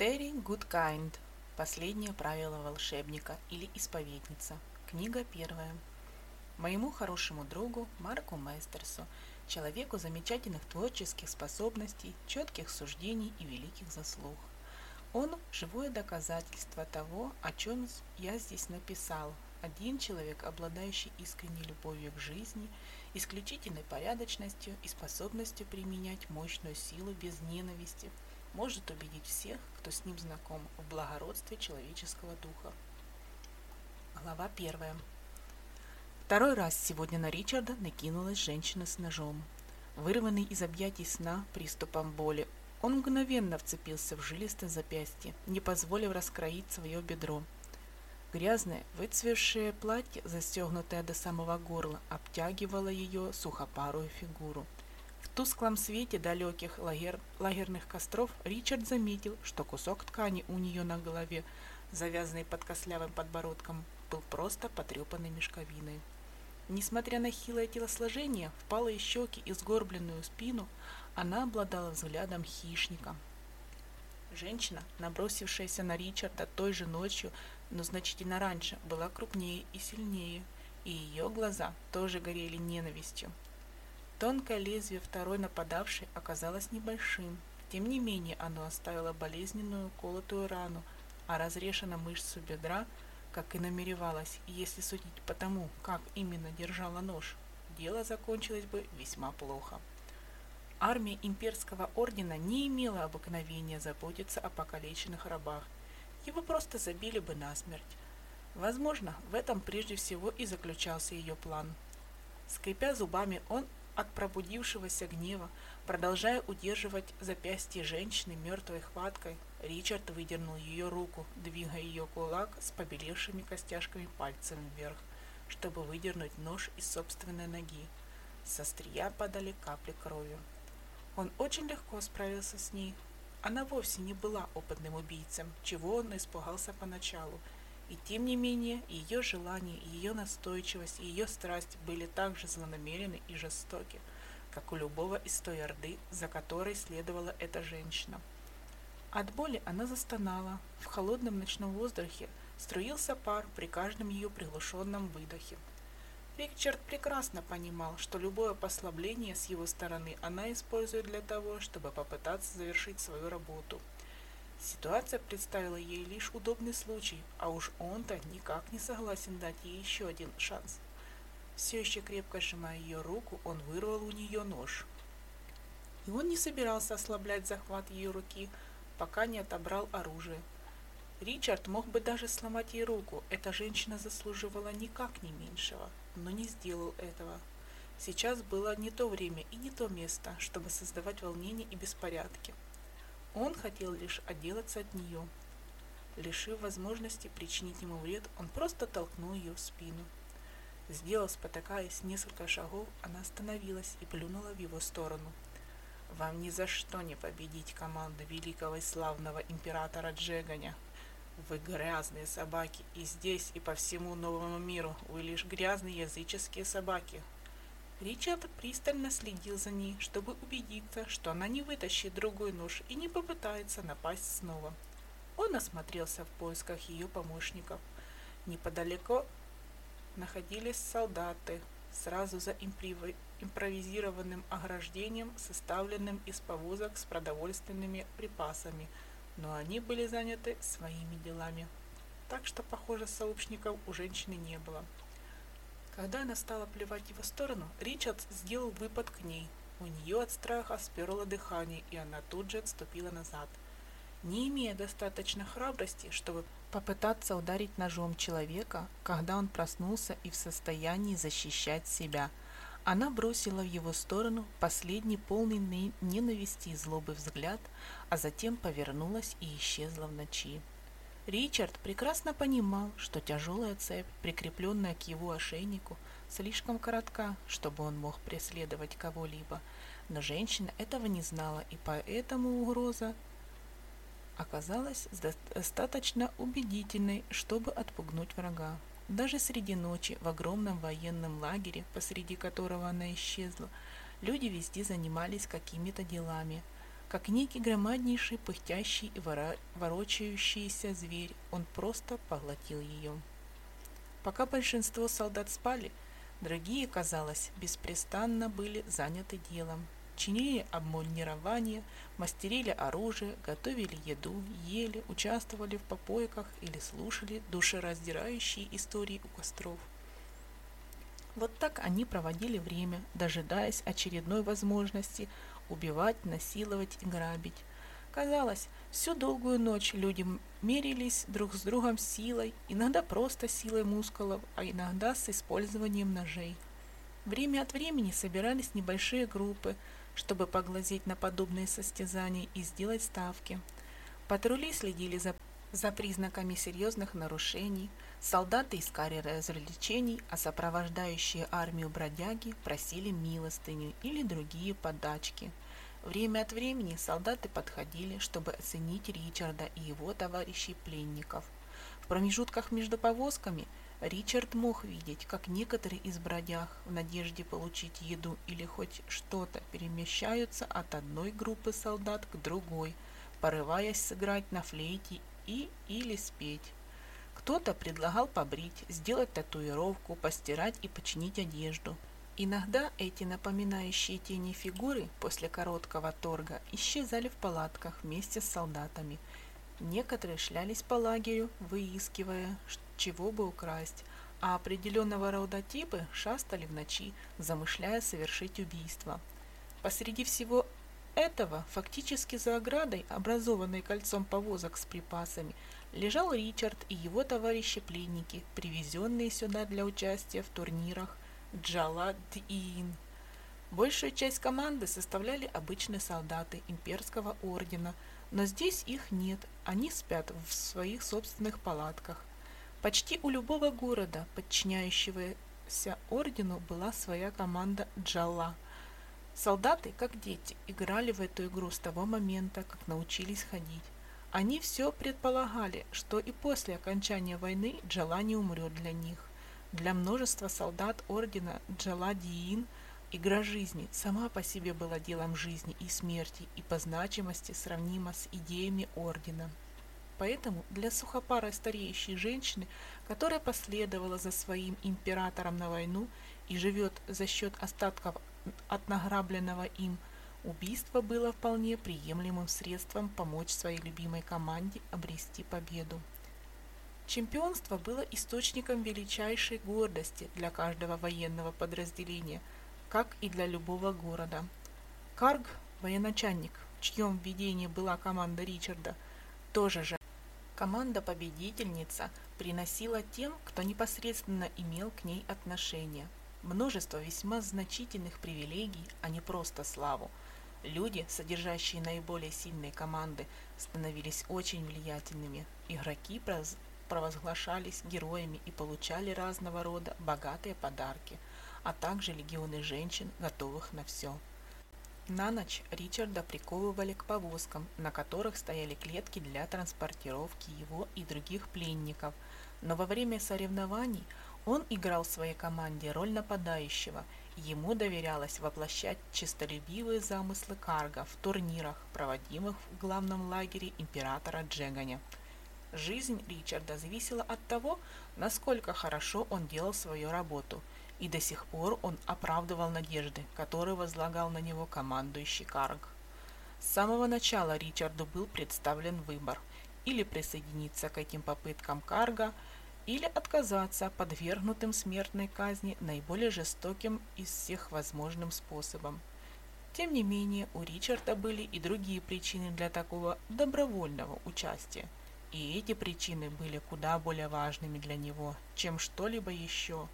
Терри Гудкайнд. Последнее правило волшебника или исповедница. Книга первая. Моему хорошему другу Марку Местерсу, человеку замечательных творческих способностей, четких суждений и великих заслуг. Он – живое доказательство того, о чем я здесь написал. Один человек, обладающий искренней любовью к жизни, исключительной порядочностью и способностью применять мощную силу без ненависти – может убедить всех, кто с ним знаком, в благородстве человеческого духа. Глава первая. Второй раз сегодня на Ричарда накинулась женщина с ножом. Вырванный из объятий сна приступом боли, он мгновенно вцепился в жилистое запястье, не позволив раскроить свое бедро. Грязное, выцвевшее платье, застегнутое до самого горла, обтягивало ее сухопарую фигуру – тусклом свете далеких лагер... лагерных костров Ричард заметил, что кусок ткани у нее на голове, завязанный под кослявым подбородком, был просто потрепанной мешковиной. Несмотря на хилое телосложение, впалые щеки и сгорбленную спину, она обладала взглядом хищника. Женщина, набросившаяся на Ричарда той же ночью, но значительно раньше, была крупнее и сильнее, и ее глаза тоже горели ненавистью. Тонкое лезвие второй нападавшей оказалось небольшим. Тем не менее, оно оставило болезненную колотую рану, а разрешена мышцу бедра, как и намеревалась, если судить по тому, как именно держала нож, дело закончилось бы весьма плохо. Армия имперского ордена не имела обыкновения заботиться о покалеченных рабах. Его просто забили бы насмерть. Возможно, в этом прежде всего и заключался ее план. Скрипя зубами, он от пробудившегося гнева, продолжая удерживать запястье женщины мертвой хваткой, Ричард выдернул ее руку, двигая ее кулак с побелевшими костяшками пальцем вверх, чтобы выдернуть нож из собственной ноги. Со острия падали капли крови. Он очень легко справился с ней. Она вовсе не была опытным убийцем, чего он испугался поначалу, и тем не менее, ее желание, ее настойчивость ее страсть были так же злонамерены и жестоки, как у любого из той орды, за которой следовала эта женщина. От боли она застонала, в холодном ночном воздухе струился пар при каждом ее приглушенном выдохе. Ричард прекрасно понимал, что любое послабление с его стороны она использует для того, чтобы попытаться завершить свою работу – Ситуация представила ей лишь удобный случай, а уж он-то никак не согласен дать ей еще один шанс. Все еще крепко сжимая ее руку, он вырвал у нее нож. И он не собирался ослаблять захват ее руки, пока не отобрал оружие. Ричард мог бы даже сломать ей руку, эта женщина заслуживала никак не меньшего, но не сделал этого. Сейчас было не то время и не то место, чтобы создавать волнение и беспорядки. Он хотел лишь отделаться от нее. Лишив возможности причинить ему вред, он просто толкнул ее в спину. Сделав, спотыкаясь несколько шагов, она остановилась и плюнула в его сторону. «Вам ни за что не победить команду великого и славного императора Джеганя. Вы грязные собаки, и здесь, и по всему новому миру вы лишь грязные языческие собаки, Ричард пристально следил за ней, чтобы убедиться, что она не вытащит другой нож и не попытается напасть снова. Он осмотрелся в поисках ее помощников. Неподалеку находились солдаты, сразу за импровизированным ограждением, составленным из повозок с продовольственными припасами, но они были заняты своими делами. Так что, похоже, сообщников у женщины не было. Когда она стала плевать его сторону, Ричард сделал выпад к ней. У нее от страха сперло дыхание, и она тут же отступила назад. Не имея достаточно храбрости, чтобы попытаться ударить ножом человека, когда он проснулся и в состоянии защищать себя, она бросила в его сторону последний полный ненависти и злобы взгляд, а затем повернулась и исчезла в ночи. Ричард прекрасно понимал, что тяжелая цепь, прикрепленная к его ошейнику, слишком коротка, чтобы он мог преследовать кого-либо, но женщина этого не знала, и поэтому угроза оказалась достаточно убедительной, чтобы отпугнуть врага. Даже среди ночи в огромном военном лагере, посреди которого она исчезла, люди везде занимались какими-то делами – Как некий громаднейший, пыхтящий и ворочающийся зверь, он просто поглотил ее. Пока большинство солдат спали, другие, казалось, беспрестанно были заняты делом. Чинили обмундирование, мастерили оружие, готовили еду, ели, участвовали в попойках или слушали душераздирающие истории у костров. Вот так они проводили время, дожидаясь очередной возможности убивать, насиловать и грабить. Казалось, всю долгую ночь люди мерились друг с другом силой, иногда просто силой мускулов, а иногда с использованием ножей. Время от времени собирались небольшие группы, чтобы поглазеть на подобные состязания и сделать ставки. Патрули следили за, за признаками серьезных нарушений – Солдаты искали развлечений, а сопровождающие армию бродяги просили милостыню или другие подачки. Время от времени солдаты подходили, чтобы оценить Ричарда и его товарищей пленников. В промежутках между повозками Ричард мог видеть, как некоторые из бродяг в надежде получить еду или хоть что-то перемещаются от одной группы солдат к другой, порываясь сыграть на флейте и или спеть. Кто-то предлагал побрить, сделать татуировку, постирать и починить одежду. Иногда эти напоминающие тени фигуры после короткого торга исчезали в палатках вместе с солдатами. Некоторые шлялись по лагерю, выискивая, чего бы украсть, а определенного рода типы шастали в ночи, замышляя совершить убийство. Посреди всего этого, фактически за оградой, образованной кольцом повозок с припасами, лежал Ричард и его товарищи-пленники, привезенные сюда для участия в турнирах Джалад-Иин. Большую часть команды составляли обычные солдаты имперского ордена, но здесь их нет, они спят в своих собственных палатках. Почти у любого города, подчиняющегося ордену, была своя команда Джалла. Солдаты, как дети, играли в эту игру с того момента, как научились ходить. Они все предполагали, что и после окончания войны Джала не умрет для них. Для множества солдат ордена Джаладиин игра жизни сама по себе была делом жизни и смерти и по значимости сравнима с идеями ордена. Поэтому для сухопарой стареющей женщины, которая последовала за своим императором на войну и живет за счет остатков от награбленного им – Убийство было вполне приемлемым средством помочь своей любимой команде обрести победу. Чемпионство было источником величайшей гордости для каждого военного подразделения, как и для любого города. Карг, военачальник, в чьем ведении была команда Ричарда, тоже же. Команда-победительница приносила тем, кто непосредственно имел к ней отношение, множество весьма значительных привилегий, а не просто славу – Люди, содержащие наиболее сильные команды, становились очень влиятельными. Игроки провозглашались героями и получали разного рода богатые подарки, а также легионы женщин, готовых на все. На ночь Ричарда приковывали к повозкам, на которых стояли клетки для транспортировки его и других пленников, но во время соревнований он играл в своей команде роль нападающего – Ему доверялось воплощать честолюбивые замыслы Карга в турнирах, проводимых в главном лагере императора Джеганя. Жизнь Ричарда зависела от того, насколько хорошо он делал свою работу, и до сих пор он оправдывал надежды, которые возлагал на него командующий Карг. С самого начала Ричарду был представлен выбор – или присоединиться к этим попыткам Карга – или отказаться подвергнутым смертной казни наиболее жестоким из всех возможным способом. Тем не менее, у Ричарда были и другие причины для такого добровольного участия, и эти причины были куда более важными для него, чем что-либо еще.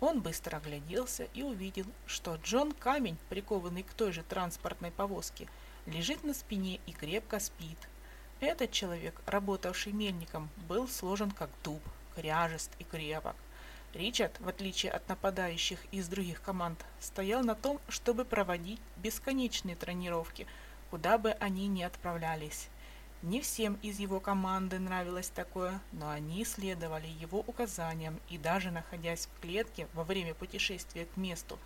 Он быстро огляделся и увидел, что Джон Камень, прикованный к той же транспортной повозке, лежит на спине и крепко спит. Этот человек, работавший мельником, был сложен как дуб, кряжест и крепок. Ричард, в отличие от нападающих из других команд, стоял на том, чтобы проводить бесконечные тренировки, куда бы они ни отправлялись. Не всем из его команды нравилось такое, но они следовали его указаниям и даже находясь в клетке во время путешествия к месту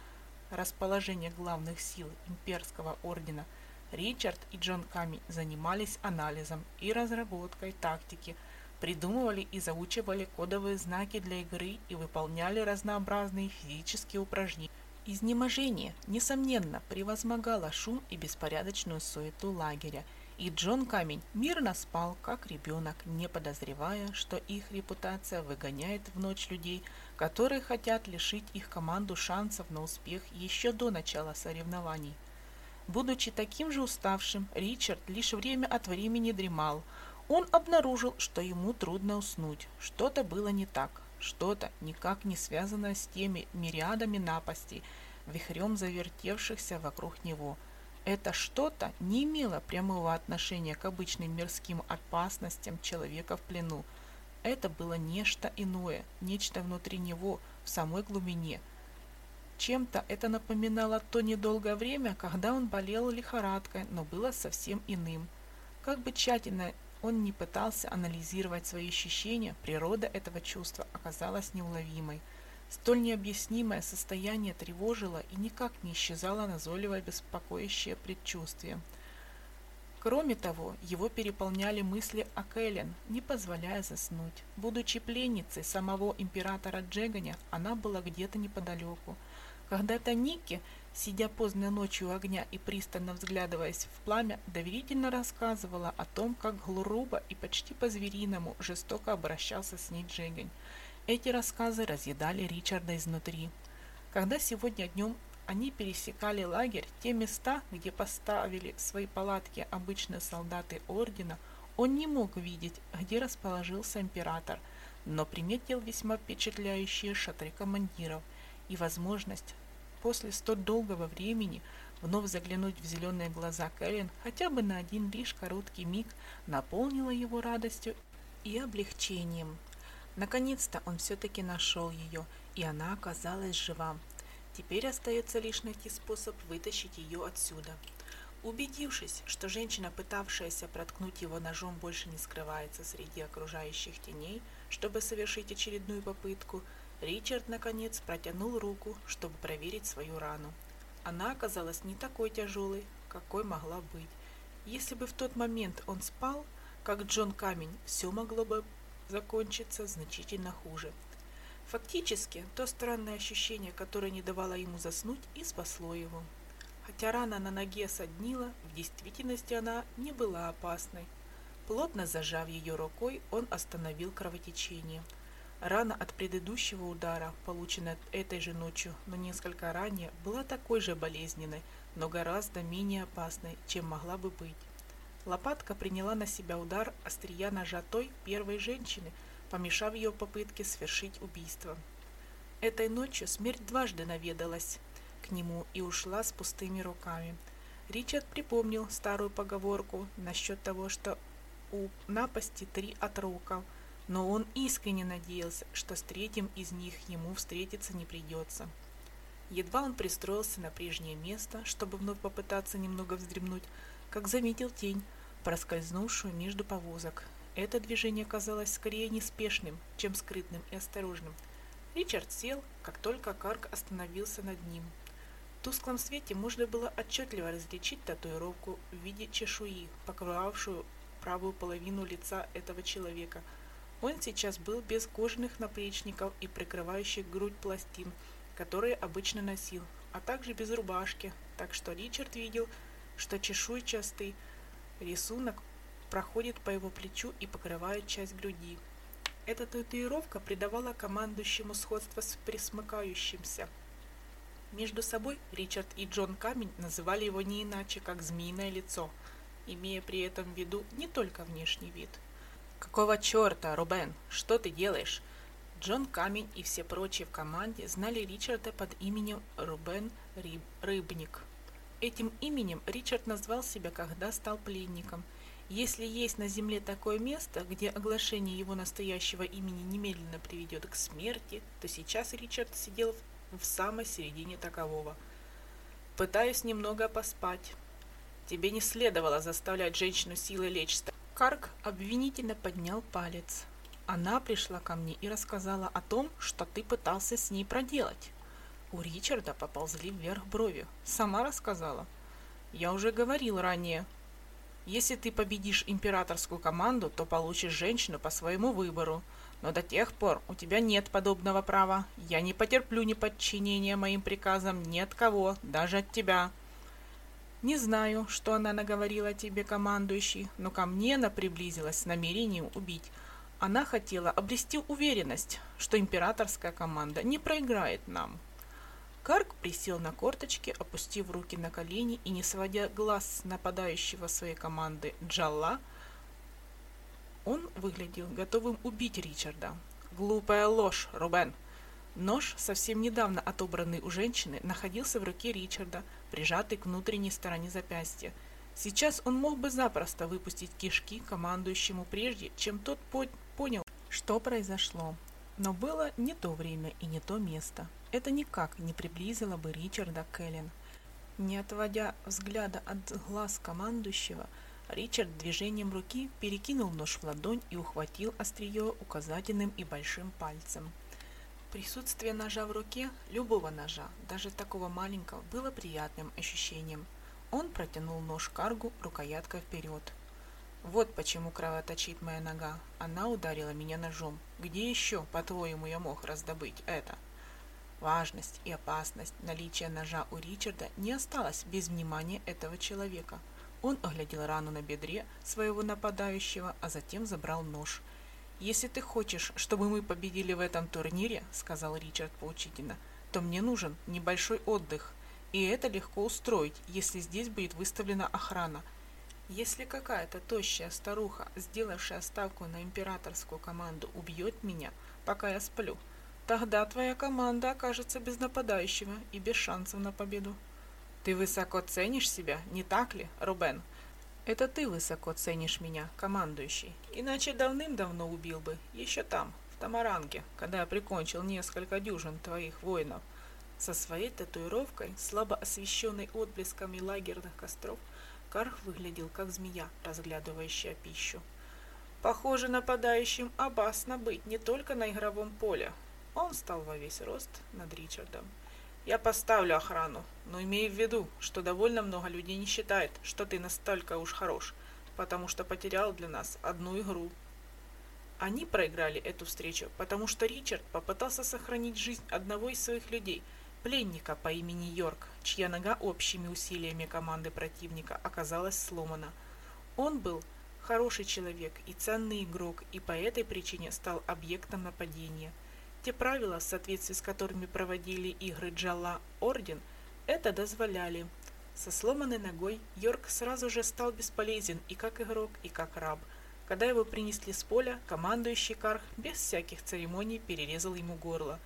расположения главных сил имперского ордена, Ричард и Джон Камень занимались анализом и разработкой тактики, придумывали и заучивали кодовые знаки для игры и выполняли разнообразные физические упражнения. Изнеможение, несомненно, превозмогало шум и беспорядочную суету лагеря, и Джон Камень мирно спал, как ребенок, не подозревая, что их репутация выгоняет в ночь людей, которые хотят лишить их команду шансов на успех еще до начала соревнований. Будучи таким же уставшим, Ричард лишь время от времени дремал. Он обнаружил, что ему трудно уснуть. Что-то было не так что-то, никак не связанное с теми мириадами напастей, вихрем завертевшихся вокруг него. Это что-то не имело прямого отношения к обычным мирским опасностям человека в плену. Это было нечто иное, нечто внутри него, в самой глубине. Чем-то это напоминало то недолгое время, когда он болел лихорадкой, но было совсем иным. Как бы тщательно он не пытался анализировать свои ощущения, природа этого чувства оказалась неуловимой. Столь необъяснимое состояние тревожило и никак не исчезало назойливое беспокоящее предчувствие. Кроме того, его переполняли мысли о Кэлен, не позволяя заснуть. Будучи пленницей самого императора Джеганя, она была где-то неподалеку. Когда-то Ники сидя поздно ночью у огня и пристально взглядываясь в пламя, доверительно рассказывала о том, как грубо и почти по-звериному жестоко обращался с ней Джегань. Эти рассказы разъедали Ричарда изнутри. Когда сегодня днем они пересекали лагерь, те места, где поставили свои палатки обычные солдаты ордена, он не мог видеть, где расположился император, но приметил весьма впечатляющие шатры командиров и возможность после столь долгого времени вновь заглянуть в зеленые глаза Кэлен хотя бы на один лишь короткий миг наполнила его радостью и облегчением. Наконец-то он все-таки нашел ее, и она оказалась жива. Теперь остается лишь найти способ вытащить ее отсюда. Убедившись, что женщина, пытавшаяся проткнуть его ножом, больше не скрывается среди окружающих теней, чтобы совершить очередную попытку, Ричард, наконец, протянул руку, чтобы проверить свою рану. Она оказалась не такой тяжелой, какой могла быть. Если бы в тот момент он спал, как Джон Камень, все могло бы закончиться значительно хуже. Фактически, то странное ощущение, которое не давало ему заснуть, и спасло его. Хотя рана на ноге соднила, в действительности она не была опасной. Плотно зажав ее рукой, он остановил кровотечение – Рана от предыдущего удара, полученная этой же ночью, но несколько ранее, была такой же болезненной, но гораздо менее опасной, чем могла бы быть. Лопатка приняла на себя удар острия ножа той первой женщины, помешав ее попытке свершить убийство. Этой ночью смерть дважды наведалась к нему и ушла с пустыми руками. Ричард припомнил старую поговорку насчет того, что у напасти три отроков – но он искренне надеялся, что с третьим из них ему встретиться не придется. Едва он пристроился на прежнее место, чтобы вновь попытаться немного вздремнуть, как заметил тень, проскользнувшую между повозок. Это движение казалось скорее неспешным, чем скрытным и осторожным. Ричард сел, как только Карк остановился над ним. В тусклом свете можно было отчетливо различить татуировку в виде чешуи, покрывавшую правую половину лица этого человека – он сейчас был без кожаных наплечников и прикрывающих грудь пластин, которые обычно носил, а также без рубашки, так что Ричард видел, что чешуйчатый рисунок проходит по его плечу и покрывает часть груди. Эта татуировка придавала командующему сходство с присмыкающимся. Между собой Ричард и Джон Камень называли его не иначе, как «змеиное лицо», имея при этом в виду не только внешний вид – «Какого черта, Рубен? Что ты делаешь?» Джон Камень и все прочие в команде знали Ричарда под именем Рубен Риб, Рыбник. Этим именем Ричард назвал себя, когда стал пленником. Если есть на земле такое место, где оглашение его настоящего имени немедленно приведет к смерти, то сейчас Ричард сидел в, самой середине такового. «Пытаюсь немного поспать. Тебе не следовало заставлять женщину силой лечь Карк обвинительно поднял палец. Она пришла ко мне и рассказала о том, что ты пытался с ней проделать. У Ричарда поползли вверх брови. Сама рассказала. Я уже говорил ранее. Если ты победишь императорскую команду, то получишь женщину по своему выбору. Но до тех пор у тебя нет подобного права. Я не потерплю неподчинения моим приказам ни от кого, даже от тебя. Не знаю, что она наговорила тебе, командующий, но ко мне она приблизилась с намерением убить. Она хотела обрести уверенность, что императорская команда не проиграет нам. Карк присел на корточки, опустив руки на колени и не сводя глаз с нападающего своей команды Джалла, он выглядел готовым убить Ричарда. Глупая ложь, Рубен. Нож, совсем недавно отобранный у женщины, находился в руке Ричарда, прижатый к внутренней стороне запястья. Сейчас он мог бы запросто выпустить кишки командующему прежде, чем тот по понял, что произошло. Но было не то время и не то место. Это никак не приблизило бы Ричарда к Эллен. Не отводя взгляда от глаз командующего, Ричард движением руки перекинул нож в ладонь и ухватил острие указательным и большим пальцем. Присутствие ножа в руке, любого ножа, даже такого маленького, было приятным ощущением. Он протянул нож Каргу рукояткой вперед. Вот почему кровоточит моя нога. Она ударила меня ножом. Где еще, по-твоему, я мог раздобыть это? Важность и опасность наличия ножа у Ричарда не осталось без внимания этого человека. Он оглядел рану на бедре своего нападающего, а затем забрал нож. «Если ты хочешь, чтобы мы победили в этом турнире, — сказал Ричард поучительно, — то мне нужен небольшой отдых, и это легко устроить, если здесь будет выставлена охрана. Если какая-то тощая старуха, сделавшая ставку на императорскую команду, убьет меня, пока я сплю, — Тогда твоя команда окажется без нападающего и без шансов на победу. Ты высоко ценишь себя, не так ли, Рубен? Это ты высоко ценишь меня, командующий. Иначе давным-давно убил бы, еще там, в Тамаранге, когда я прикончил несколько дюжин твоих воинов. Со своей татуировкой, слабо освещенной отблесками лагерных костров, Карх выглядел как змея, разглядывающая пищу. Похоже, нападающим опасно быть не только на игровом поле, он встал во весь рост над Ричардом. «Я поставлю охрану, но имей в виду, что довольно много людей не считает, что ты настолько уж хорош, потому что потерял для нас одну игру». Они проиграли эту встречу, потому что Ричард попытался сохранить жизнь одного из своих людей, пленника по имени Йорк, чья нога общими усилиями команды противника оказалась сломана. Он был хороший человек и ценный игрок, и по этой причине стал объектом нападения – те правила, в соответствии с которыми проводили игры Джалла Орден, это дозволяли. Со сломанной ногой Йорк сразу же стал бесполезен и как игрок, и как раб. Когда его принесли с поля, командующий Карх без всяких церемоний перерезал ему горло.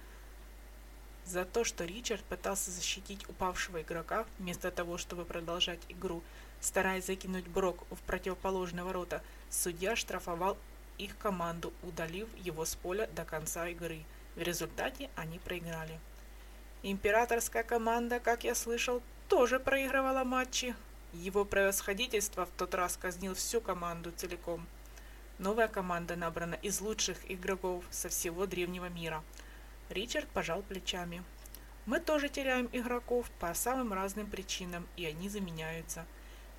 За то, что Ричард пытался защитить упавшего игрока, вместо того, чтобы продолжать игру, стараясь закинуть Брок в противоположные ворота, судья штрафовал их команду, удалив его с поля до конца игры – в результате они проиграли. Императорская команда, как я слышал, тоже проигрывала матчи. Его превосходительство в тот раз казнил всю команду целиком. Новая команда набрана из лучших игроков со всего древнего мира. Ричард пожал плечами. Мы тоже теряем игроков по самым разным причинам, и они заменяются.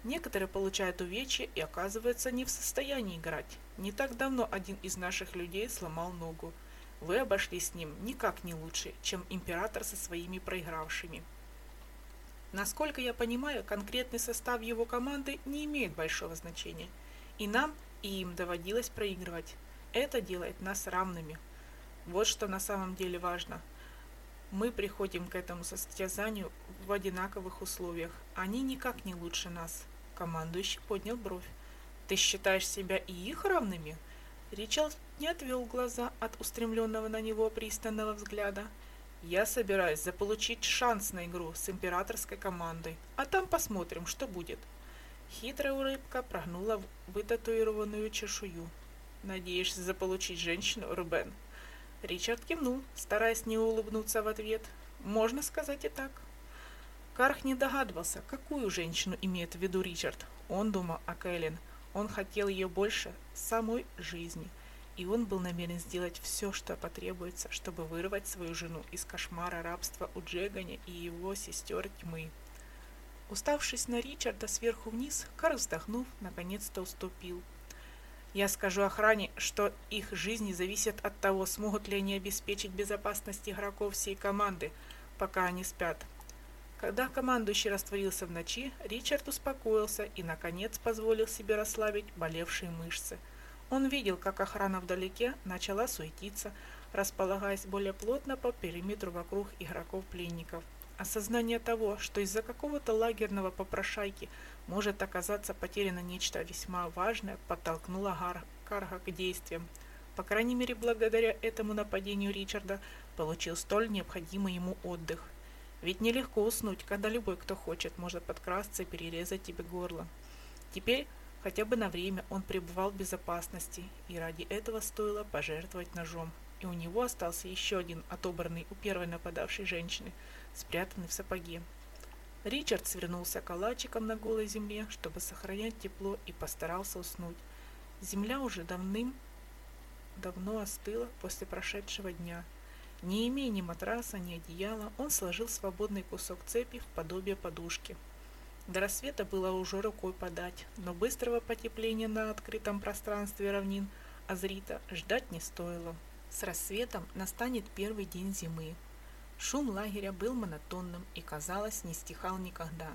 Некоторые получают увечья и оказываются не в состоянии играть. Не так давно один из наших людей сломал ногу. Вы обошлись с ним никак не лучше, чем император со своими проигравшими. Насколько я понимаю, конкретный состав его команды не имеет большого значения. И нам, и им доводилось проигрывать. Это делает нас равными. Вот что на самом деле важно. Мы приходим к этому состязанию в одинаковых условиях. Они никак не лучше нас. Командующий поднял бровь. Ты считаешь себя и их равными? Ричард не отвел глаза от устремленного на него пристального взгляда. «Я собираюсь заполучить шанс на игру с императорской командой, а там посмотрим, что будет». Хитрая улыбка прогнула вытатуированную чешую. «Надеешься заполучить женщину, Рубен?» Ричард кивнул, стараясь не улыбнуться в ответ. «Можно сказать и так». Карх не догадывался, какую женщину имеет в виду Ричард. Он думал о Кэлен. Он хотел ее больше самой жизни – и он был намерен сделать все, что потребуется, чтобы вырвать свою жену из кошмара рабства у Джегани и его сестер тьмы. Уставшись на Ричарда сверху вниз, Карл, вздохнув, наконец-то уступил. Я скажу охране, что их жизни зависят от того, смогут ли они обеспечить безопасность игроков всей команды, пока они спят. Когда командующий растворился в ночи, Ричард успокоился и, наконец, позволил себе расслабить болевшие мышцы. Он видел, как охрана вдалеке начала суетиться, располагаясь более плотно по периметру вокруг игроков-пленников. Осознание того, что из-за какого-то лагерного попрошайки может оказаться потеряно нечто весьма важное, подтолкнуло Гар Карга к действиям. По крайней мере, благодаря этому нападению Ричарда получил столь необходимый ему отдых – ведь нелегко уснуть, когда любой, кто хочет, может подкрасться и перерезать тебе горло. Теперь хотя бы на время он пребывал в безопасности, и ради этого стоило пожертвовать ножом. И у него остался еще один отобранный у первой нападавшей женщины, спрятанный в сапоге. Ричард свернулся калачиком на голой земле, чтобы сохранять тепло, и постарался уснуть. Земля уже давным давно остыла после прошедшего дня – не имея ни матраса, ни одеяла, он сложил свободный кусок цепи в подобие подушки. До рассвета было уже рукой подать, но быстрого потепления на открытом пространстве равнин Азрита ждать не стоило. С рассветом настанет первый день зимы. Шум лагеря был монотонным и, казалось, не стихал никогда.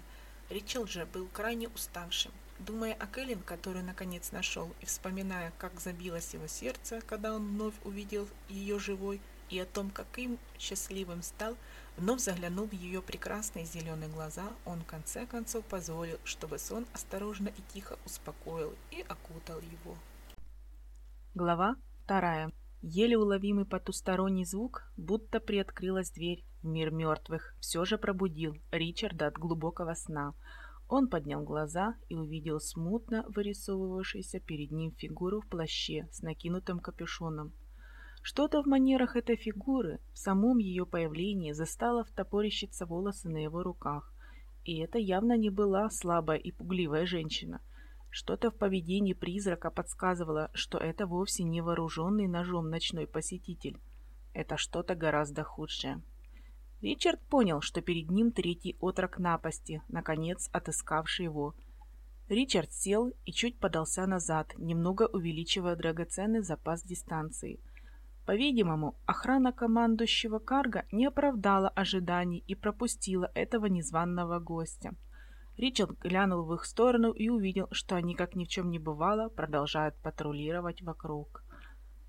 Ричард же был крайне уставшим. Думая о Кэлен, которую наконец нашел, и вспоминая, как забилось его сердце, когда он вновь увидел ее живой, и о том, каким счастливым стал, вновь заглянул в ее прекрасные зеленые глаза, он в конце концов позволил, чтобы сон осторожно и тихо успокоил и окутал его. Глава вторая. Еле уловимый потусторонний звук, будто приоткрылась дверь в мир мертвых, все же пробудил Ричарда от глубокого сна. Он поднял глаза и увидел смутно вырисовывавшуюся перед ним фигуру в плаще с накинутым капюшоном. Что-то в манерах этой фигуры, в самом ее появлении застало втопорищиться волосы на его руках. И это явно не была слабая и пугливая женщина. Что-то в поведении призрака подсказывало, что это вовсе не вооруженный ножом ночной посетитель. Это что-то гораздо худшее. Ричард понял, что перед ним третий отрок напасти, наконец отыскавший его. Ричард сел и чуть подался назад, немного увеличивая драгоценный запас дистанции – по-видимому, охрана командующего Карга не оправдала ожиданий и пропустила этого незваного гостя. Ричард глянул в их сторону и увидел, что они, как ни в чем не бывало, продолжают патрулировать вокруг.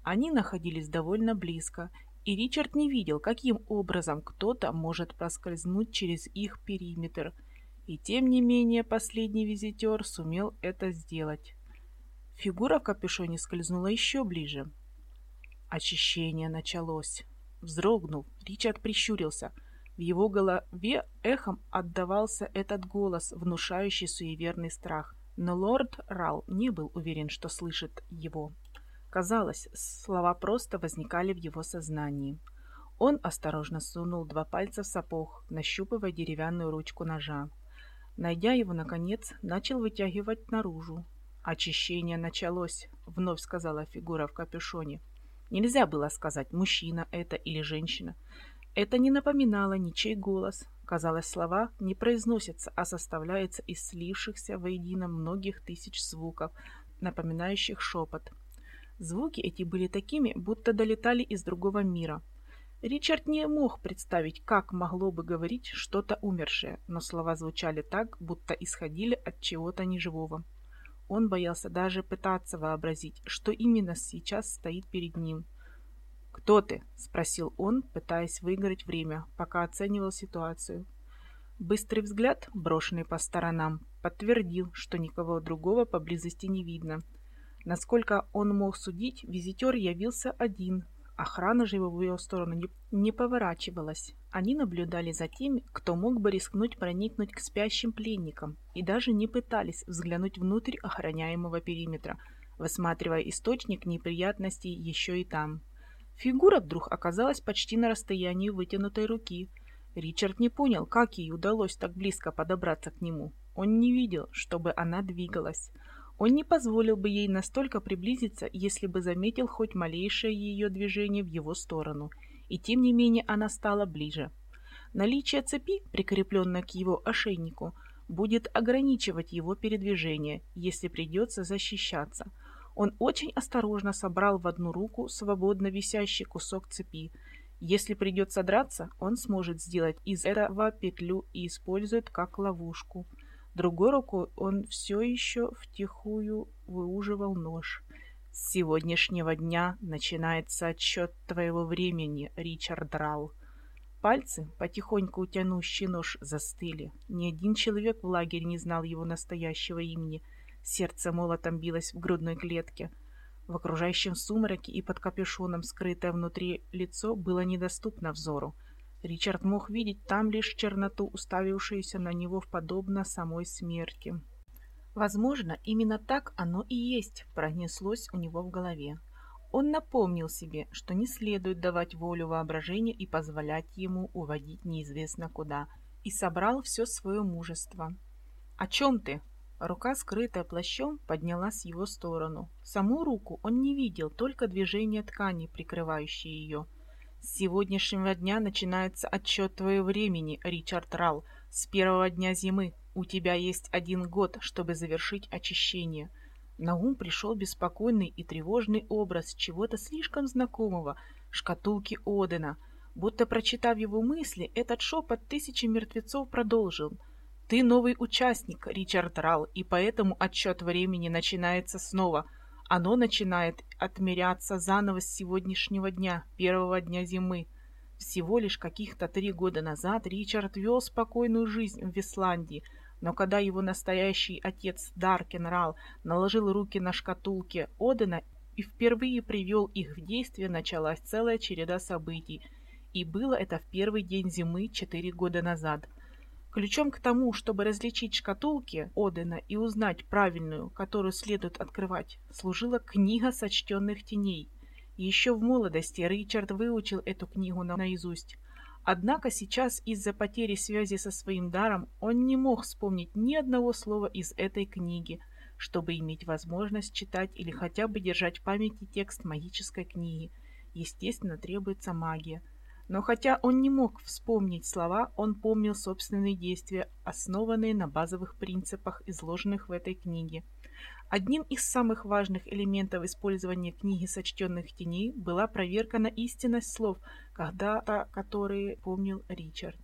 Они находились довольно близко, и Ричард не видел, каким образом кто-то может проскользнуть через их периметр. И тем не менее последний визитер сумел это сделать. Фигура в капюшоне скользнула еще ближе. Очищение началось. Вздрогнув, Ричард прищурился. В его голове эхом отдавался этот голос, внушающий суеверный страх. Но лорд Рал не был уверен, что слышит его. Казалось, слова просто возникали в его сознании. Он осторожно сунул два пальца в сапог, нащупывая деревянную ручку ножа. Найдя его, наконец, начал вытягивать наружу. «Очищение началось», — вновь сказала фигура в капюшоне. Нельзя было сказать, мужчина это или женщина. Это не напоминало ничей голос. Казалось, слова не произносятся, а составляются из слившихся воедино многих тысяч звуков, напоминающих шепот. Звуки эти были такими, будто долетали из другого мира. Ричард не мог представить, как могло бы говорить что-то умершее, но слова звучали так, будто исходили от чего-то неживого. Он боялся даже пытаться вообразить, что именно сейчас стоит перед ним. «Кто ты?» – спросил он, пытаясь выиграть время, пока оценивал ситуацию. Быстрый взгляд, брошенный по сторонам, подтвердил, что никого другого поблизости не видно. Насколько он мог судить, визитер явился один, Охрана же в его сторону не, не поворачивалась. Они наблюдали за теми, кто мог бы рискнуть проникнуть к спящим пленникам, и даже не пытались взглянуть внутрь охраняемого периметра, высматривая источник неприятностей еще и там. Фигура вдруг оказалась почти на расстоянии вытянутой руки. Ричард не понял, как ей удалось так близко подобраться к нему. Он не видел, чтобы она двигалась. Он не позволил бы ей настолько приблизиться, если бы заметил хоть малейшее ее движение в его сторону, и тем не менее она стала ближе. Наличие цепи, прикрепленной к его ошейнику, будет ограничивать его передвижение, если придется защищаться. Он очень осторожно собрал в одну руку свободно висящий кусок цепи. Если придется драться, он сможет сделать из этого петлю и использует как ловушку. Другой рукой он все еще втихую выуживал нож. С сегодняшнего дня начинается отсчет твоего времени, Ричард Ралл. Пальцы, потихоньку тянущие нож, застыли. Ни один человек в лагере не знал его настоящего имени. Сердце молотом билось в грудной клетке. В окружающем сумраке и под капюшоном скрытое внутри лицо было недоступно взору. Ричард мог видеть там лишь черноту, уставившуюся на него в подобно самой смерти. Возможно, именно так оно и есть, пронеслось у него в голове. Он напомнил себе, что не следует давать волю воображению и позволять ему уводить неизвестно куда, и собрал все свое мужество. «О чем ты?» Рука, скрытая плащом, поднялась в его сторону. Саму руку он не видел, только движение ткани, прикрывающей ее. «С сегодняшнего дня начинается отчет твоего времени, Ричард Ралл. С первого дня зимы у тебя есть один год, чтобы завершить очищение». На ум пришел беспокойный и тревожный образ чего-то слишком знакомого, шкатулки Одена. Будто прочитав его мысли, этот шепот тысячи мертвецов продолжил. «Ты новый участник, Ричард Ралл, и поэтому отсчет времени начинается снова. Оно начинает отмеряться заново с сегодняшнего дня, первого дня зимы. Всего лишь каких-то три года назад Ричард вел спокойную жизнь в Висландии – но когда его настоящий отец Даркен Рал наложил руки на шкатулки Одена и впервые привел их в действие, началась целая череда событий. И было это в первый день зимы четыре года назад. Ключом к тому, чтобы различить шкатулки Одена и узнать правильную, которую следует открывать, служила книга сочтенных теней. Еще в молодости Ричард выучил эту книгу наизусть. Однако сейчас из-за потери связи со своим даром он не мог вспомнить ни одного слова из этой книги, чтобы иметь возможность читать или хотя бы держать в памяти текст магической книги. Естественно, требуется магия. Но хотя он не мог вспомнить слова, он помнил собственные действия, основанные на базовых принципах, изложенных в этой книге. Одним из самых важных элементов использования книги сочтенных теней была проверка на истинность слов, когда-то которые помнил Ричард.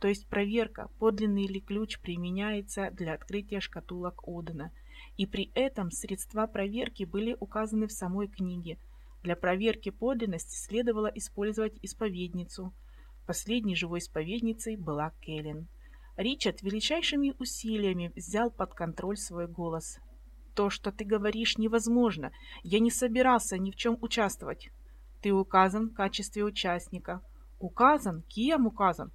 То есть проверка, подлинный ли ключ применяется для открытия шкатулок Одена. И при этом средства проверки были указаны в самой книге. Для проверки подлинности следовало использовать исповедницу. Последней живой исповедницей была Келлен. Ричард величайшими усилиями взял под контроль свой голос, то, что ты говоришь, невозможно. Я не собирался ни в чем участвовать. Ты указан в качестве участника. Указан? Кем указан?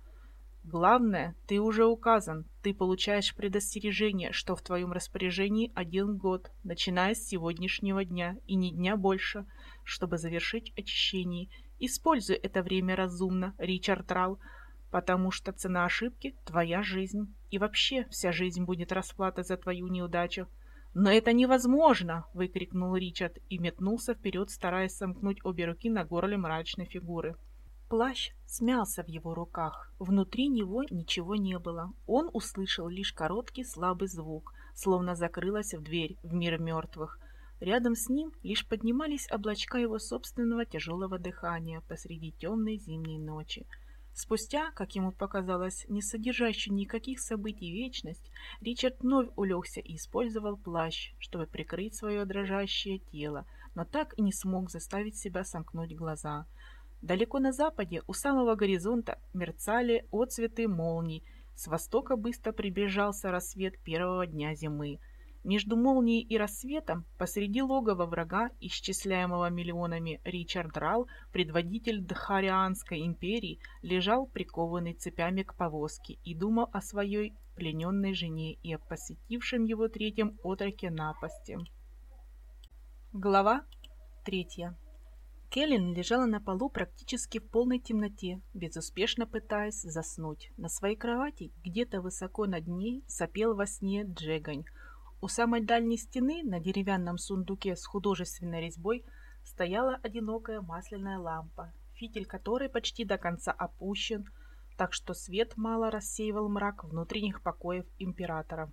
Главное, ты уже указан. Ты получаешь предостережение, что в твоем распоряжении один год, начиная с сегодняшнего дня, и ни дня больше, чтобы завершить очищение. Используй это время разумно, Ричард Ралл, потому что цена ошибки – твоя жизнь. И вообще вся жизнь будет расплата за твою неудачу. «Но это невозможно!» — выкрикнул Ричард и метнулся вперед, стараясь сомкнуть обе руки на горле мрачной фигуры. Плащ смялся в его руках. Внутри него ничего не было. Он услышал лишь короткий слабый звук, словно закрылась в дверь в мир мертвых. Рядом с ним лишь поднимались облачка его собственного тяжелого дыхания посреди темной зимней ночи. Спустя, как ему показалось, не содержащую никаких событий вечность, Ричард вновь улегся и использовал плащ, чтобы прикрыть свое дрожащее тело, но так и не смог заставить себя сомкнуть глаза. Далеко на западе, у самого горизонта, мерцали отцветы молний, с востока быстро приближался рассвет первого дня зимы – между молнией и рассветом, посреди логова врага, исчисляемого миллионами Ричард Рал, предводитель Дхарианской империи, лежал прикованный цепями к повозке и думал о своей плененной жене и о посетившем его третьем отроке напасти. Глава третья. Келлен лежала на полу практически в полной темноте, безуспешно пытаясь заснуть. На своей кровати, где-то высоко над ней, сопел во сне Джегань – у самой дальней стены на деревянном сундуке с художественной резьбой стояла одинокая масляная лампа, фитиль которой почти до конца опущен, так что свет мало рассеивал мрак внутренних покоев императора.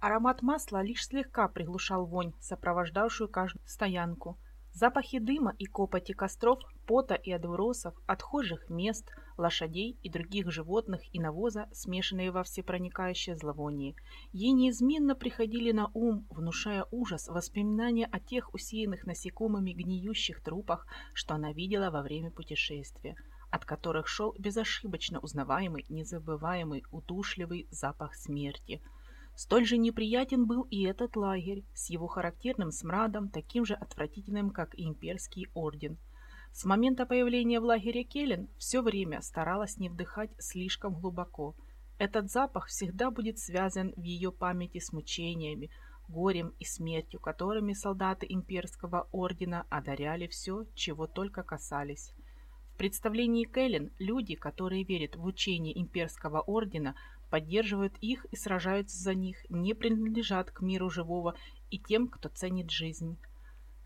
Аромат масла лишь слегка приглушал вонь, сопровождавшую каждую стоянку. Запахи дыма и копоти костров, пота и отбросов, отхожих мест, лошадей и других животных и навоза, смешанные во всепроникающее зловоние, ей неизменно приходили на ум, внушая ужас, воспоминания о тех усеянных насекомыми гниющих трупах, что она видела во время путешествия, от которых шел безошибочно узнаваемый, незабываемый, удушливый запах смерти – Столь же неприятен был и этот лагерь с его характерным смрадом, таким же отвратительным, как и имперский орден. С момента появления в лагере Келлен все время старалась не вдыхать слишком глубоко. Этот запах всегда будет связан в ее памяти с мучениями, горем и смертью, которыми солдаты имперского ордена одаряли все, чего только касались. В представлении Кэлен люди, которые верят в учение имперского ордена, поддерживают их и сражаются за них, не принадлежат к миру живого и тем, кто ценит жизнь.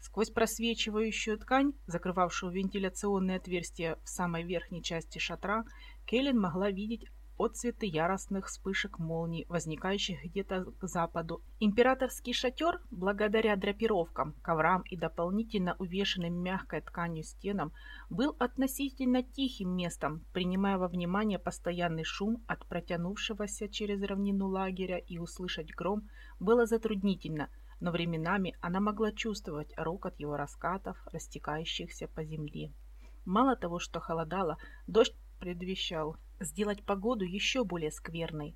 Сквозь просвечивающую ткань, закрывавшую вентиляционные отверстия в самой верхней части шатра, Келлен могла видеть отцветы яростных вспышек молний, возникающих где-то к западу. Императорский шатер, благодаря драпировкам, коврам и дополнительно увешанным мягкой тканью стенам, был относительно тихим местом, принимая во внимание постоянный шум от протянувшегося через равнину лагеря и услышать гром было затруднительно, но временами она могла чувствовать рокот его раскатов, растекающихся по земле. Мало того, что холодало, дождь предвещал сделать погоду еще более скверной.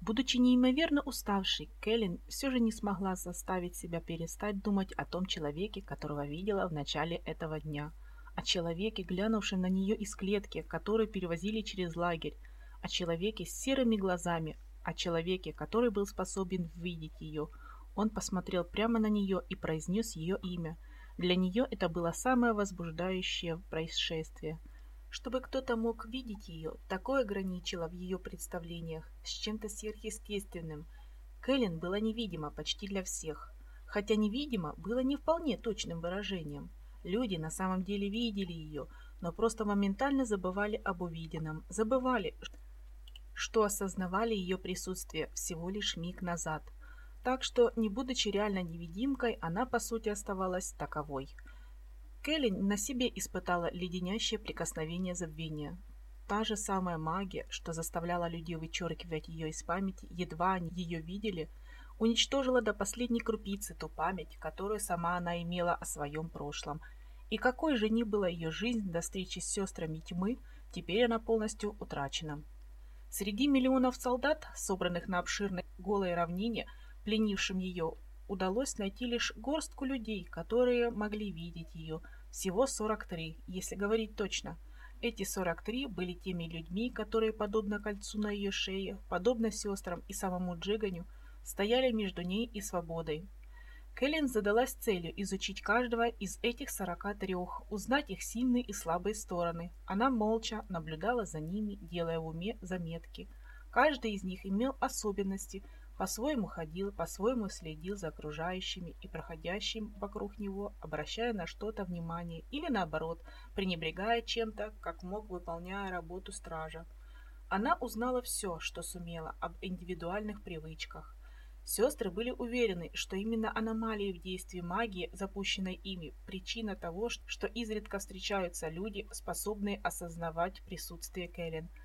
Будучи неимоверно уставшей, Кэлен все же не смогла заставить себя перестать думать о том человеке, которого видела в начале этого дня, о человеке, глянувшем на нее из клетки, которую перевозили через лагерь, о человеке с серыми глазами, о человеке, который был способен видеть ее. Он посмотрел прямо на нее и произнес ее имя. Для нее это было самое возбуждающее происшествие – чтобы кто-то мог видеть ее, такое граничило в ее представлениях с чем-то сверхъестественным. Кэлен была невидима почти для всех, хотя невидимо было не вполне точным выражением. Люди на самом деле видели ее, но просто моментально забывали об увиденном, забывали, что осознавали ее присутствие всего лишь миг назад. Так что, не будучи реально невидимкой, она по сути оставалась таковой – Келли на себе испытала леденящее прикосновение забвения. Та же самая магия, что заставляла людей вычеркивать ее из памяти, едва они ее видели, уничтожила до последней крупицы ту память, которую сама она имела о своем прошлом. И какой же ни была ее жизнь до встречи с сестрами тьмы, теперь она полностью утрачена. Среди миллионов солдат, собранных на обширной голой равнине, пленившим ее, удалось найти лишь горстку людей, которые могли видеть ее. Всего 43, если говорить точно. Эти 43 были теми людьми, которые, подобно кольцу на ее шее, подобно сестрам и самому Джиганю, стояли между ней и свободой. Кэлен задалась целью изучить каждого из этих 43, узнать их сильные и слабые стороны. Она молча наблюдала за ними, делая в уме заметки. Каждый из них имел особенности – по-своему ходил, по-своему следил за окружающими и проходящим вокруг него, обращая на что-то внимание или наоборот, пренебрегая чем-то, как мог, выполняя работу стража. Она узнала все, что сумела об индивидуальных привычках. Сестры были уверены, что именно аномалии в действии магии, запущенной ими, причина того, что изредка встречаются люди, способные осознавать присутствие Кэлен –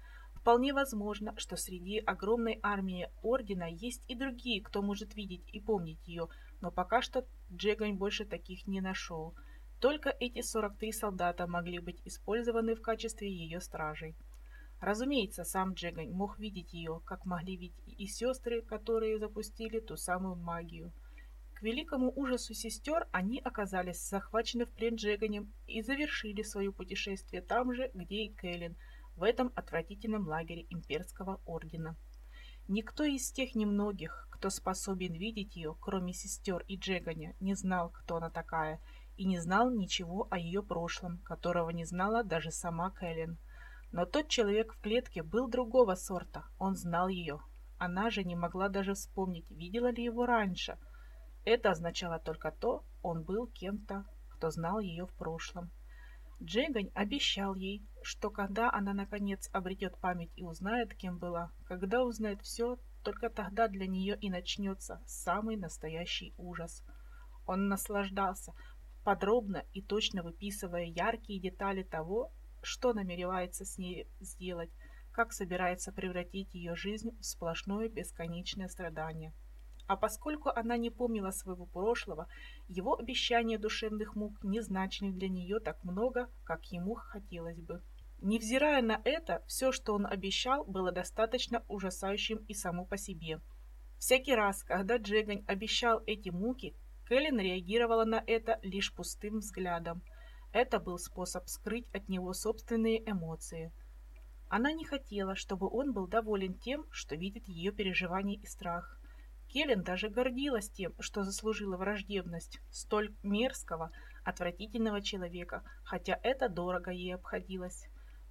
Вполне возможно, что среди огромной армии Ордена есть и другие, кто может видеть и помнить ее, но пока что Джегань больше таких не нашел. Только эти 43 солдата могли быть использованы в качестве ее стражей. Разумеется, сам Джегань мог видеть ее, как могли видеть и сестры, которые запустили ту самую магию. К великому ужасу сестер они оказались захвачены в плен Джеганем и завершили свое путешествие там же, где и Кэлен – в этом отвратительном лагере имперского ордена. Никто из тех немногих, кто способен видеть ее, кроме сестер и Джеганя, не знал, кто она такая, и не знал ничего о ее прошлом, которого не знала даже сама Кэлен. Но тот человек в клетке был другого сорта, он знал ее. Она же не могла даже вспомнить, видела ли его раньше. Это означало только то, он был кем-то, кто знал ее в прошлом. Джейгань обещал ей, что когда она наконец обретет память и узнает, кем была, когда узнает все, только тогда для нее и начнется самый настоящий ужас. Он наслаждался, подробно и точно выписывая яркие детали того, что намеревается с ней сделать, как собирается превратить ее жизнь в сплошное бесконечное страдание. А поскольку она не помнила своего прошлого, его обещания душевных мук не значили для нее так много, как ему хотелось бы. Невзирая на это, все, что он обещал, было достаточно ужасающим и само по себе. Всякий раз, когда Джегань обещал эти муки, Кэлен реагировала на это лишь пустым взглядом. Это был способ скрыть от него собственные эмоции. Она не хотела, чтобы он был доволен тем, что видит ее переживания и страх. Келлен даже гордилась тем, что заслужила враждебность столь мерзкого, отвратительного человека, хотя это дорого ей обходилось.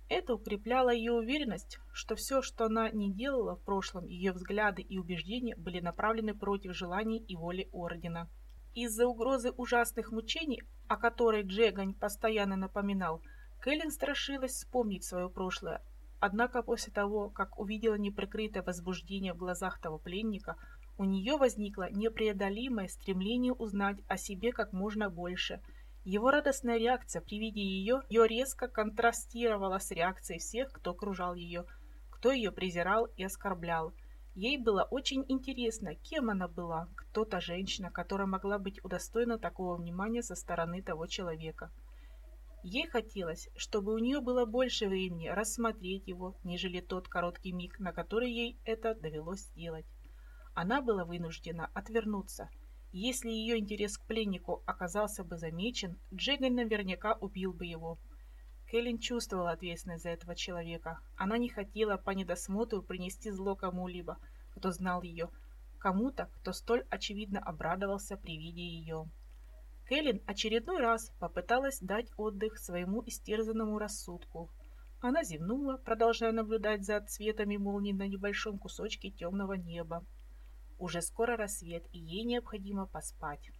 Это укрепляло ее уверенность, что все, что она не делала в прошлом, ее взгляды и убеждения были направлены против желаний и воли Ордена. Из-за угрозы ужасных мучений, о которой Джегань постоянно напоминал, Кэлен страшилась вспомнить свое прошлое. Однако после того, как увидела неприкрытое возбуждение в глазах того пленника, у нее возникло непреодолимое стремление узнать о себе как можно больше. Его радостная реакция при виде ее, ее резко контрастировала с реакцией всех, кто окружал ее, кто ее презирал и оскорблял. Ей было очень интересно, кем она была, кто та женщина, которая могла быть удостоена такого внимания со стороны того человека. Ей хотелось, чтобы у нее было больше времени рассмотреть его, нежели тот короткий миг, на который ей это довелось сделать она была вынуждена отвернуться. Если ее интерес к пленнику оказался бы замечен, Джеган наверняка убил бы его. Кэлен чувствовала ответственность за этого человека. Она не хотела по недосмотру принести зло кому-либо, кто знал ее, кому-то, кто столь очевидно обрадовался при виде ее. Кэлен очередной раз попыталась дать отдых своему истерзанному рассудку. Она зевнула, продолжая наблюдать за цветами молний на небольшом кусочке темного неба. Уже скоро рассвет, и ей необходимо поспать.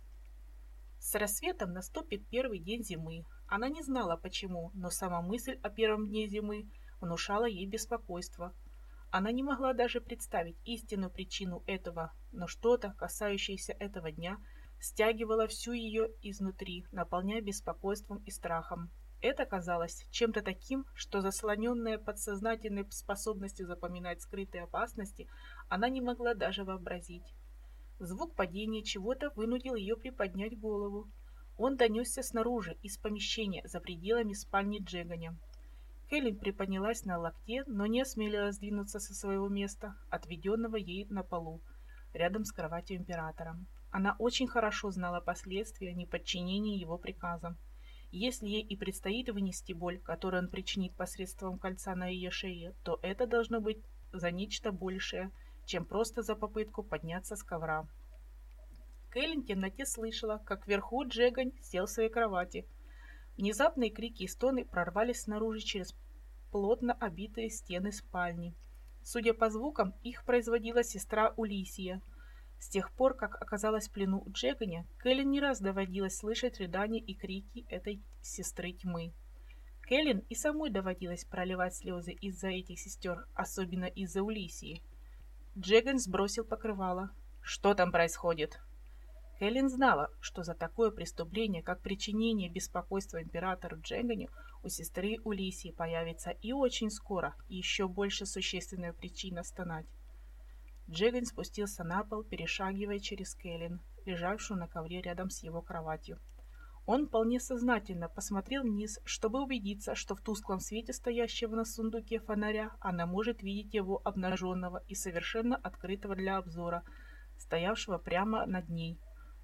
С рассветом наступит первый день зимы. Она не знала почему, но сама мысль о первом дне зимы внушала ей беспокойство. Она не могла даже представить истинную причину этого, но что-то, касающееся этого дня, стягивало всю ее изнутри, наполняя беспокойством и страхом. Это казалось чем-то таким, что заслоненная подсознательной способностью запоминать скрытые опасности, она не могла даже вообразить. Звук падения чего-то вынудил ее приподнять голову. Он донесся снаружи, из помещения, за пределами спальни Джеганя. Кэлен приподнялась на локте, но не осмелилась сдвинуться со своего места, отведенного ей на полу, рядом с кроватью императора. Она очень хорошо знала последствия неподчинения его приказам. Если ей и предстоит вынести боль, которую он причинит посредством кольца на ее шее, то это должно быть за нечто большее, чем просто за попытку подняться с ковра. Кэлен в темноте слышала, как вверху Джегань сел в своей кровати. Внезапные крики и стоны прорвались снаружи через плотно обитые стены спальни. Судя по звукам, их производила сестра Улисия – с тех пор, как оказалась в плену у Джеганя, Кэлен не раз доводилось слышать рыдания и крики этой сестры тьмы. Кэлен и самой доводилось проливать слезы из-за этих сестер, особенно из-за Улисии. Джеган сбросил покрывало. «Что там происходит?» Кэлен знала, что за такое преступление, как причинение беспокойства императору Джеганю, у сестры Улисии появится и очень скоро еще больше существенная причина стонать. Джеган спустился на пол, перешагивая через Кэлен, лежавшую на ковре рядом с его кроватью. Он вполне сознательно посмотрел вниз, чтобы убедиться, что в тусклом свете стоящего на сундуке фонаря она может видеть его обнаженного и совершенно открытого для обзора, стоявшего прямо над ней.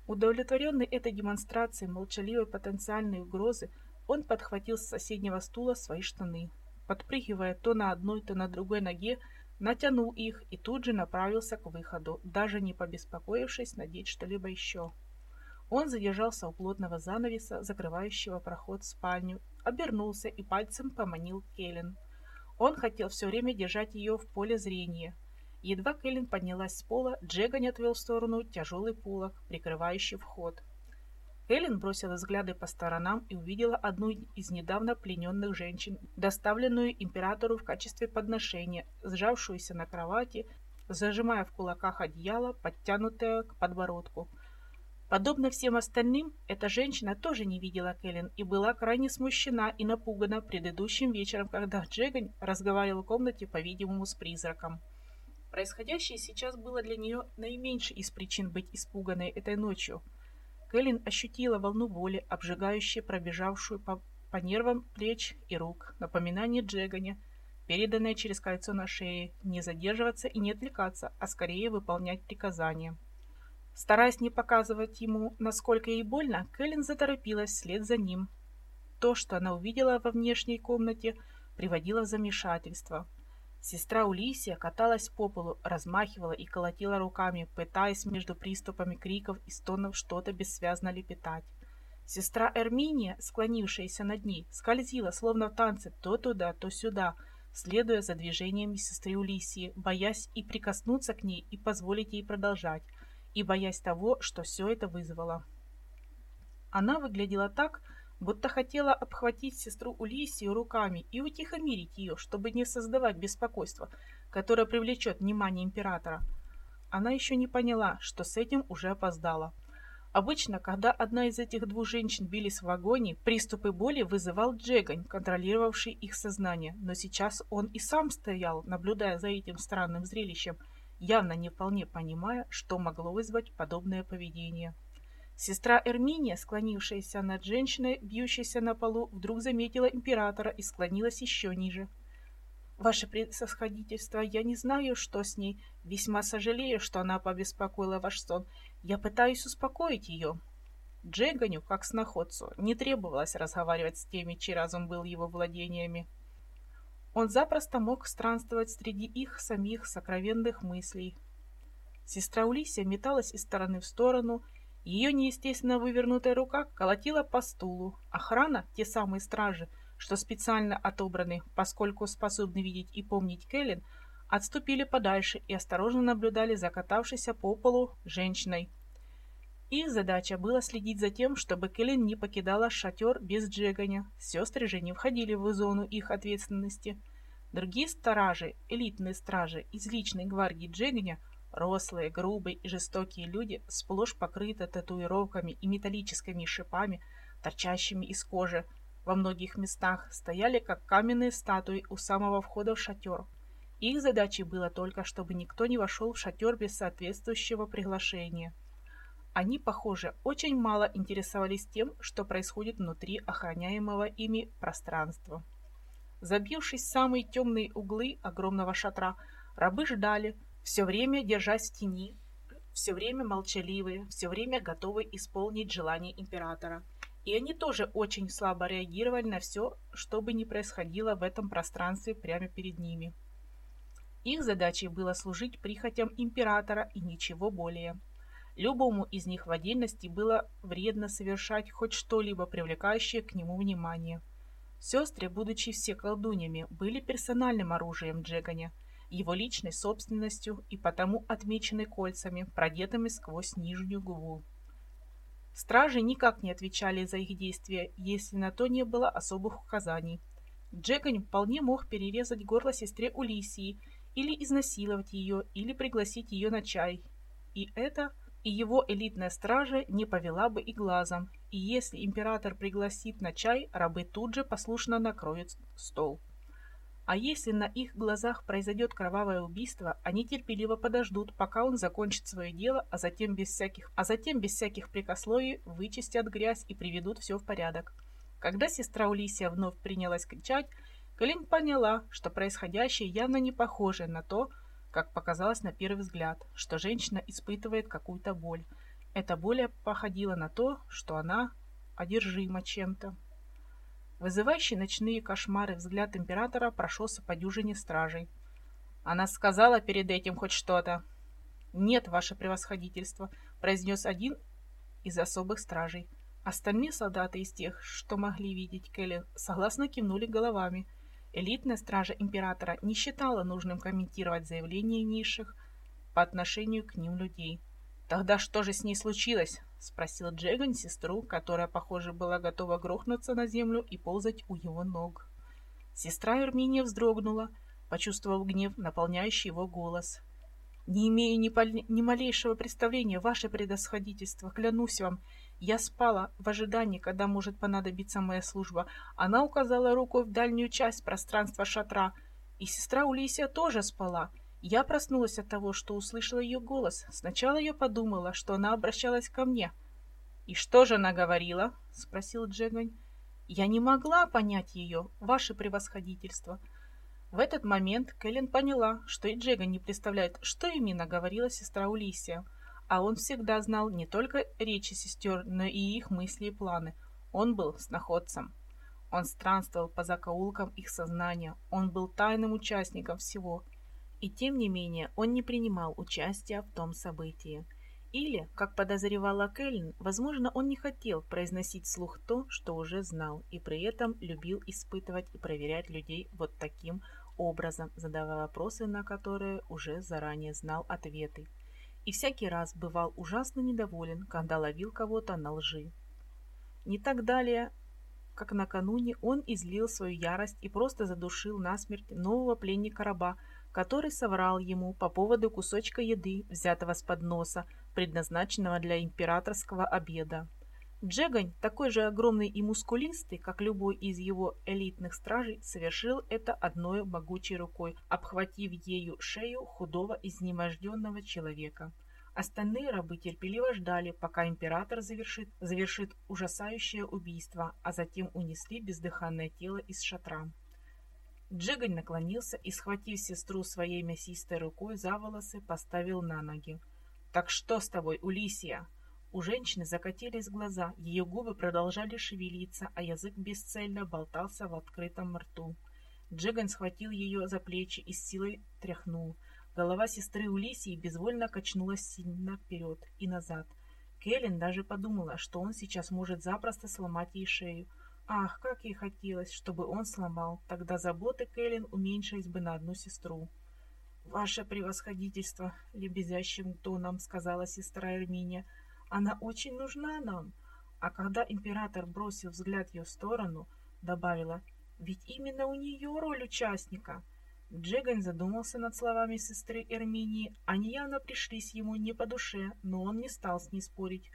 Удовлетворенный этой демонстрацией молчаливой потенциальной угрозы, он подхватил с соседнего стула свои штаны. Подпрыгивая то на одной, то на другой ноге, натянул их и тут же направился к выходу, даже не побеспокоившись надеть что-либо еще. Он задержался у плотного занавеса, закрывающего проход в спальню, обернулся и пальцем поманил Келлен. Он хотел все время держать ее в поле зрения. Едва Келлен поднялась с пола, Джеган отвел в сторону тяжелый полог, прикрывающий вход. Эллен бросила взгляды по сторонам и увидела одну из недавно плененных женщин, доставленную императору в качестве подношения, сжавшуюся на кровати, зажимая в кулаках одеяло, подтянутое к подбородку. Подобно всем остальным, эта женщина тоже не видела Кэлен и была крайне смущена и напугана предыдущим вечером, когда Джегань разговаривал в комнате, по-видимому, с призраком. Происходящее сейчас было для нее наименьшей из причин быть испуганной этой ночью – Кэлен ощутила волну боли, обжигающую пробежавшую по, по нервам плеч и рук, напоминание Джеганя, переданное через кольцо на шее, не задерживаться и не отвлекаться, а скорее выполнять приказания. Стараясь не показывать ему, насколько ей больно, Кэлен заторопилась вслед за ним. То, что она увидела во внешней комнате, приводило в замешательство. Сестра Улисия каталась по полу, размахивала и колотила руками, пытаясь между приступами криков и стонов что-то бессвязно лепетать. Сестра Эрминия, склонившаяся над ней, скользила, словно в танце, то туда, то сюда, следуя за движениями сестры Улисии, боясь и прикоснуться к ней, и позволить ей продолжать, и боясь того, что все это вызвало. Она выглядела так, будто хотела обхватить сестру Улисию руками и утихомирить ее, чтобы не создавать беспокойства, которое привлечет внимание императора. Она еще не поняла, что с этим уже опоздала. Обычно, когда одна из этих двух женщин бились в вагоне, приступы боли вызывал Джегань, контролировавший их сознание, но сейчас он и сам стоял, наблюдая за этим странным зрелищем, явно не вполне понимая, что могло вызвать подобное поведение. Сестра Эрминия, склонившаяся над женщиной, бьющейся на полу, вдруг заметила императора и склонилась еще ниже. «Ваше превосходительство, я не знаю, что с ней. Весьма сожалею, что она побеспокоила ваш сон. Я пытаюсь успокоить ее». Джеганю, как сноходцу, не требовалось разговаривать с теми, чей разум был его владениями. Он запросто мог странствовать среди их самих сокровенных мыслей. Сестра Улисия металась из стороны в сторону, ее неестественно вывернутая рука колотила по стулу. Охрана, те самые стражи, что специально отобраны, поскольку способны видеть и помнить Кэлен, отступили подальше и осторожно наблюдали за катавшейся по полу женщиной. Их задача была следить за тем, чтобы Кэлен не покидала шатер без джеганя. Сестры же не входили в зону их ответственности. Другие стражи, элитные стражи из личной гвардии джеганя, Рослые, грубые и жестокие люди, сплошь покрыты татуировками и металлическими шипами, торчащими из кожи, во многих местах стояли как каменные статуи у самого входа в шатер. Их задачей было только, чтобы никто не вошел в шатер без соответствующего приглашения. Они, похоже, очень мало интересовались тем, что происходит внутри охраняемого ими пространства. Забившись в самые темные углы огромного шатра, рабы ждали, все время держась в тени, все время молчаливые, все время готовы исполнить желание императора. И они тоже очень слабо реагировали на все, что бы ни происходило в этом пространстве прямо перед ними. Их задачей было служить прихотям императора и ничего более. Любому из них в отдельности было вредно совершать хоть что-либо привлекающее к нему внимание. Сестры, будучи все колдуньями, были персональным оружием Джеганя – его личной собственностью и потому отмечены кольцами, продетыми сквозь нижнюю губу. Стражи никак не отвечали за их действия, если на то не было особых указаний. Джегань вполне мог перерезать горло сестре Улисии, или изнасиловать ее, или пригласить ее на чай. И это, и его элитная стража не повела бы и глазом, и если император пригласит на чай, рабы тут же послушно накроют стол. А если на их глазах произойдет кровавое убийство, они терпеливо подождут, пока он закончит свое дело, а затем без всяких, а затем без всяких прикословий вычистят грязь и приведут все в порядок. Когда сестра Улисия вновь принялась кричать, Кэлен поняла, что происходящее явно не похоже на то, как показалось на первый взгляд, что женщина испытывает какую-то боль. Эта боль походила на то, что она одержима чем-то. Вызывающий ночные кошмары взгляд императора прошелся по дюжине стражей. Она сказала перед этим хоть что-то. «Нет, ваше превосходительство», — произнес один из особых стражей. Остальные солдаты из тех, что могли видеть Келли, согласно кивнули головами. Элитная стража императора не считала нужным комментировать заявления низших по отношению к ним людей. «Тогда что же с ней случилось?» — спросил Джеган сестру, которая, похоже, была готова грохнуться на землю и ползать у его ног. Сестра Эрминия вздрогнула, почувствовав гнев, наполняющий его голос. «Не имею ни, пол... ни малейшего представления, ваше предосходительство, клянусь вам. Я спала в ожидании, когда может понадобиться моя служба. Она указала рукой в дальнюю часть пространства шатра, и сестра Улисия тоже спала». Я проснулась от того, что услышала ее голос. Сначала я подумала, что она обращалась ко мне. «И что же она говорила?» — спросил Джегань. «Я не могла понять ее, ваше превосходительство». В этот момент Кэлен поняла, что и Джеган не представляет, что именно говорила сестра Улисия. А он всегда знал не только речи сестер, но и их мысли и планы. Он был сноходцем. Он странствовал по закоулкам их сознания. Он был тайным участником всего — и тем не менее он не принимал участия в том событии. Или, как подозревала Кэлен, возможно, он не хотел произносить вслух то, что уже знал, и при этом любил испытывать и проверять людей вот таким образом, задавая вопросы, на которые уже заранее знал ответы. И всякий раз бывал ужасно недоволен, когда ловил кого-то на лжи. Не так далее, как накануне, он излил свою ярость и просто задушил насмерть нового пленника-раба, который соврал ему по поводу кусочка еды, взятого с подноса, предназначенного для императорского обеда. Джегань, такой же огромный и мускулистый, как любой из его элитных стражей, совершил это одной могучей рукой, обхватив ею шею худого изнеможденного человека. Остальные рабы терпеливо ждали, пока император завершит, завершит ужасающее убийство, а затем унесли бездыханное тело из шатра. Джигань наклонился и, схватив сестру своей мясистой рукой за волосы, поставил на ноги. «Так что с тобой, Улисия?» У женщины закатились глаза, ее губы продолжали шевелиться, а язык бесцельно болтался в открытом рту. Джиган схватил ее за плечи и с силой тряхнул. Голова сестры Улисии безвольно качнулась сильно вперед и назад. Келлен даже подумала, что он сейчас может запросто сломать ей шею. Ах, как ей хотелось, чтобы он сломал. Тогда заботы Кэлен уменьшились бы на одну сестру. «Ваше превосходительство», — лебезящим тоном сказала сестра Эрминия, — «она очень нужна нам». А когда император бросил взгляд в ее сторону, добавила, «Ведь именно у нее роль участника». Джеган задумался над словами сестры Эрминии. Они явно пришлись ему не по душе, но он не стал с ней спорить.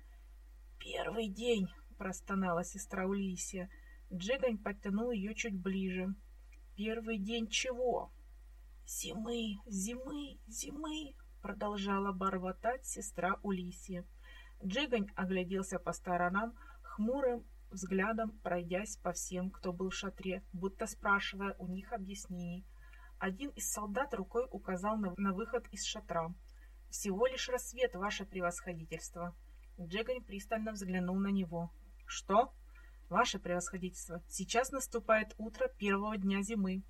«Первый день», — простонала сестра Улисия. Джегань подтянул ее чуть ближе. «Первый день чего?» «Зимы, зимы, зимы!» продолжала бормотать сестра Улисия. Джигань огляделся по сторонам, хмурым взглядом пройдясь по всем, кто был в шатре, будто спрашивая у них объяснений. Один из солдат рукой указал на, на выход из шатра. «Всего лишь рассвет, ваше превосходительство!» Джегань пристально взглянул на него. «Что?» «Ваше превосходительство, сейчас наступает утро первого дня зимы».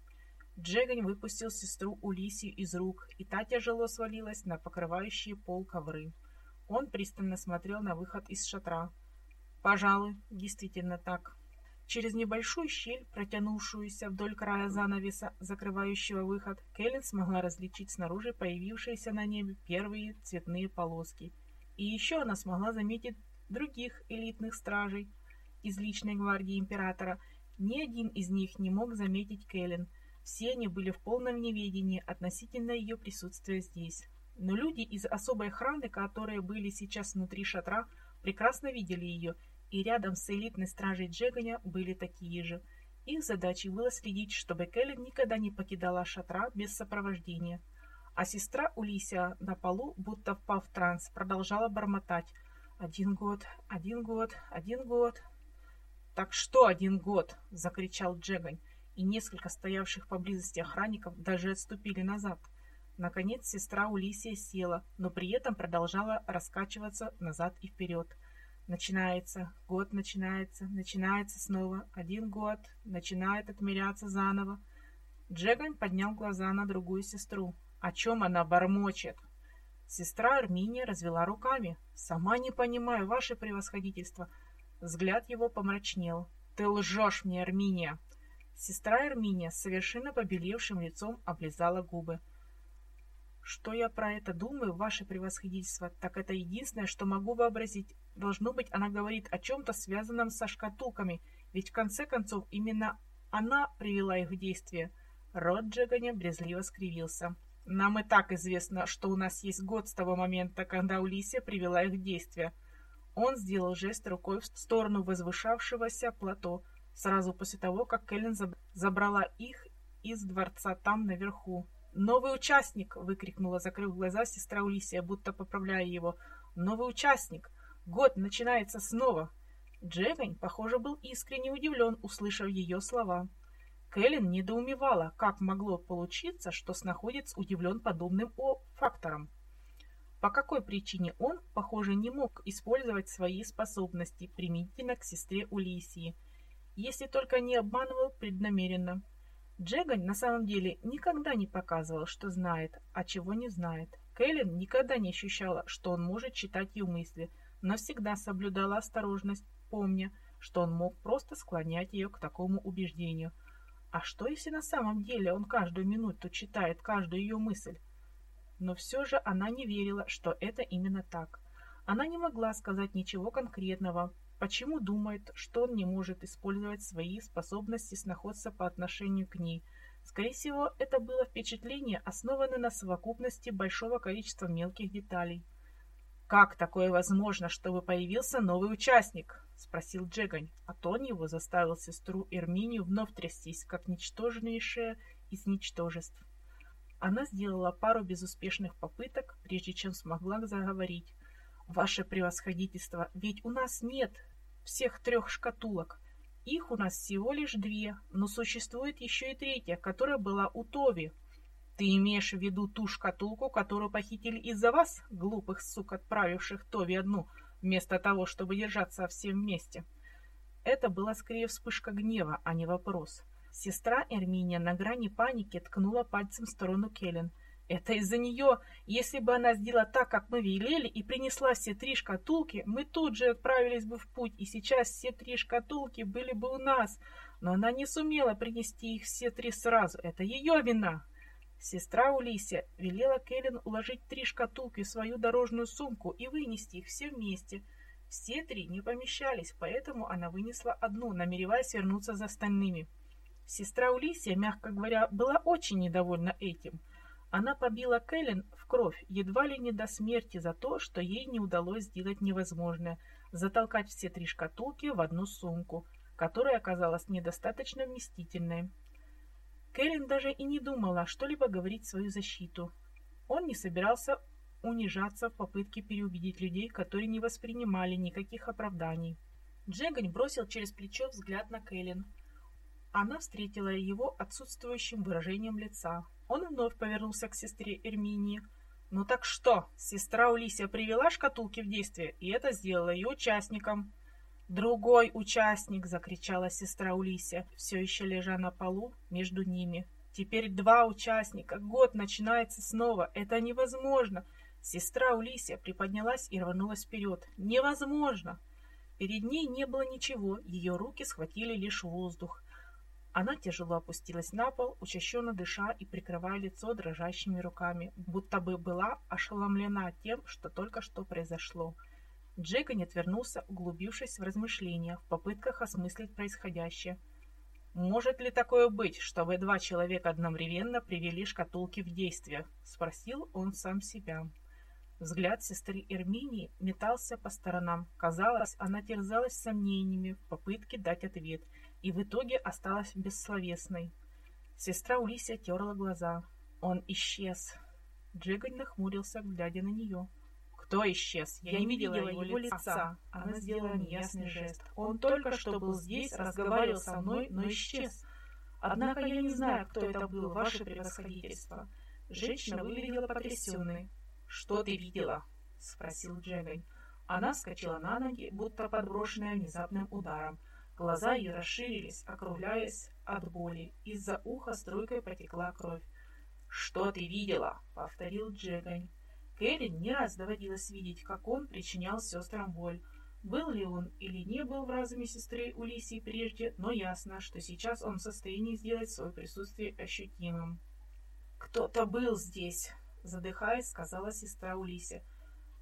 Джегань выпустил сестру Улисию из рук, и та тяжело свалилась на покрывающие пол ковры. Он пристально смотрел на выход из шатра. «Пожалуй, действительно так». Через небольшую щель, протянувшуюся вдоль края занавеса, закрывающего выход, Кэлен смогла различить снаружи появившиеся на небе первые цветные полоски. И еще она смогла заметить других элитных стражей, из личной гвардии императора, ни один из них не мог заметить Кэлен. Все они были в полном неведении относительно ее присутствия здесь. Но люди из особой охраны, которые были сейчас внутри шатра, прекрасно видели ее, и рядом с элитной стражей Джеганя были такие же. Их задачей было следить, чтобы Кэлен никогда не покидала шатра без сопровождения. А сестра Улисия на полу, будто впав в транс, продолжала бормотать. «Один год, один год, один год, «Так что один год?» — закричал Джегань, и несколько стоявших поблизости охранников даже отступили назад. Наконец сестра Улисия села, но при этом продолжала раскачиваться назад и вперед. Начинается, год начинается, начинается снова, один год, начинает отмеряться заново. Джегань поднял глаза на другую сестру. О чем она бормочет? Сестра Арминия развела руками. «Сама не понимаю, ваше превосходительство. Взгляд его помрачнел. «Ты лжешь мне, Арминия!» Сестра Арминия с совершенно побелевшим лицом облизала губы. «Что я про это думаю, ваше превосходительство, так это единственное, что могу вообразить. Должно быть, она говорит о чем-то связанном со шкатулками, ведь в конце концов именно она привела их в действие. Рот Джеганя брезгливо скривился. Нам и так известно, что у нас есть год с того момента, когда Улисия привела их в действие. Он сделал жест рукой в сторону возвышавшегося плато, сразу после того, как Кэлен забрала их из дворца там наверху. «Новый участник!» — выкрикнула, закрыв глаза сестра Улисия, будто поправляя его. «Новый участник! Год начинается снова!» Джегань, похоже, был искренне удивлен, услышав ее слова. Кэлен недоумевала, как могло получиться, что снаходец удивлен подобным фактором. По какой причине он, похоже, не мог использовать свои способности применительно к сестре Улисии, если только не обманывал преднамеренно. Джегань на самом деле никогда не показывал, что знает, а чего не знает. Кэлен никогда не ощущала, что он может читать ее мысли, но всегда соблюдала осторожность, помня, что он мог просто склонять ее к такому убеждению – а что, если на самом деле он каждую минуту читает каждую ее мысль? Но все же она не верила, что это именно так. Она не могла сказать ничего конкретного, почему думает, что он не может использовать свои способности снаходца по отношению к ней. Скорее всего, это было впечатление, основанное на совокупности большого количества мелких деталей. «Как такое возможно, чтобы появился новый участник?» — спросил Джегань, а тон его заставил сестру Эрминию вновь трястись, как ничтожнейшее из ничтожеств. Она сделала пару безуспешных попыток, прежде чем смогла заговорить. «Ваше превосходительство, ведь у нас нет всех трех шкатулок. Их у нас всего лишь две, но существует еще и третья, которая была у Тови. Ты имеешь в виду ту шкатулку, которую похитили из-за вас, глупых сук, отправивших Тови одну, вместо того, чтобы держаться всем вместе? Это была скорее вспышка гнева, а не вопрос. Сестра Эрминия на грани паники ткнула пальцем в сторону Келлен. Это из-за нее. Если бы она сделала так, как мы велели, и принесла все три шкатулки, мы тут же отправились бы в путь, и сейчас все три шкатулки были бы у нас. Но она не сумела принести их все три сразу. Это ее вина. Сестра Улисия велела Кэлен уложить три шкатулки в свою дорожную сумку и вынести их все вместе. Все три не помещались, поэтому она вынесла одну, намереваясь вернуться за остальными. Сестра Улисия, мягко говоря, была очень недовольна этим. Она побила Кэлен в кровь едва ли не до смерти за то, что ей не удалось сделать невозможное – затолкать все три шкатулки в одну сумку, которая оказалась недостаточно вместительной. Кэлен даже и не думала что-либо говорить в свою защиту. Он не собирался унижаться в попытке переубедить людей, которые не воспринимали никаких оправданий. Джегань бросил через плечо взгляд на Кэлен. Она встретила его отсутствующим выражением лица. Он вновь повернулся к сестре Эрминии. «Ну так что, сестра Улисия привела шкатулки в действие, и это сделала ее участником». «Другой участник!» — закричала сестра Улисия, все еще лежа на полу между ними. «Теперь два участника! Год начинается снова! Это невозможно!» Сестра Улисия приподнялась и рванулась вперед. «Невозможно!» Перед ней не было ничего, ее руки схватили лишь воздух. Она тяжело опустилась на пол, учащенно дыша и прикрывая лицо дрожащими руками, будто бы была ошеломлена тем, что только что произошло. Джека не отвернулся, углубившись в размышления, в попытках осмыслить происходящее. «Может ли такое быть, чтобы два человека одновременно привели шкатулки в действие?» — спросил он сам себя. Взгляд сестры Эрминии метался по сторонам. Казалось, она терзалась сомнениями в попытке дать ответ, и в итоге осталась бессловесной. Сестра Улисия терла глаза. Он исчез. Джегонь нахмурился, глядя на нее. Кто исчез? Я, Я не видела его, его лица. Она сделала неясный жест. Он только что был здесь, разговаривал со мной, но исчез. Однако я не знаю, кто это был, ваше превосходительство. Женщина выглядела потрясенной. «Что ты видела?» — спросил Джегань. Она вскочила на ноги, будто подброшенная внезапным ударом. Глаза ее расширились, округляясь от боли. Из-за уха струйкой потекла кровь. «Что ты видела?» — повторил Джегань. Кэлен не раз доводилось видеть, как он причинял сестрам боль. Был ли он или не был в разуме сестры Улисии прежде, но ясно, что сейчас он в состоянии сделать свое присутствие ощутимым. «Кто-то был здесь», — задыхаясь, сказала сестра Улисия.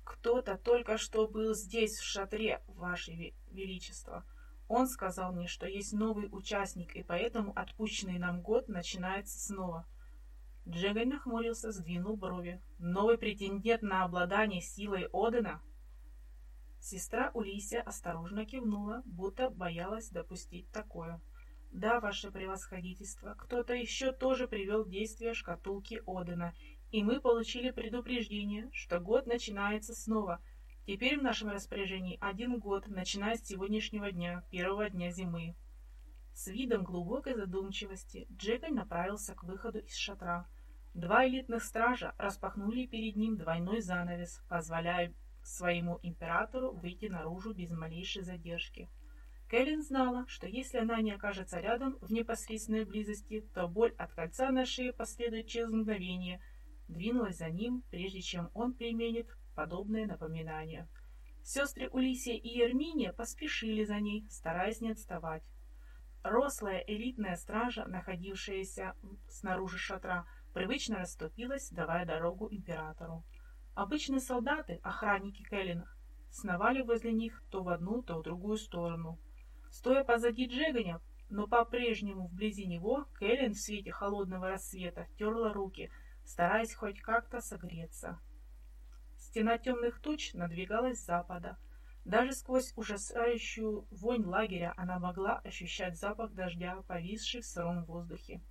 Кто-то только что был здесь, в шатре, Ваше Величество. Он сказал мне, что есть новый участник, и поэтому отпущенный нам год начинается снова. Джегай нахмурился, сдвинул брови. Новый претендент на обладание силой Одена? Сестра Улисия осторожно кивнула, будто боялась допустить такое. Да, ваше превосходительство, кто-то еще тоже привел в действие шкатулки Одена, и мы получили предупреждение, что год начинается снова. Теперь в нашем распоряжении один год, начиная с сегодняшнего дня, первого дня зимы. С видом глубокой задумчивости Джеконь направился к выходу из шатра. Два элитных стража распахнули перед ним двойной занавес, позволяя своему императору выйти наружу без малейшей задержки. Кэлен знала, что если она не окажется рядом в непосредственной близости, то боль от кольца на шее последует через мгновение, двинулась за ним, прежде чем он применит подобное напоминание. Сестры Улисия и Ерминия поспешили за ней, стараясь не отставать. Рослая элитная стража, находившаяся снаружи шатра, привычно расступилась, давая дорогу императору. Обычные солдаты, охранники Кэллина, сновали возле них то в одну, то в другую сторону. Стоя позади Джеганя, но по-прежнему вблизи него, Кэлен в свете холодного рассвета терла руки, стараясь хоть как-то согреться. Стена темных туч надвигалась с запада. Даже сквозь ужасающую вонь лагеря она могла ощущать запах дождя, повисший в сыром воздухе.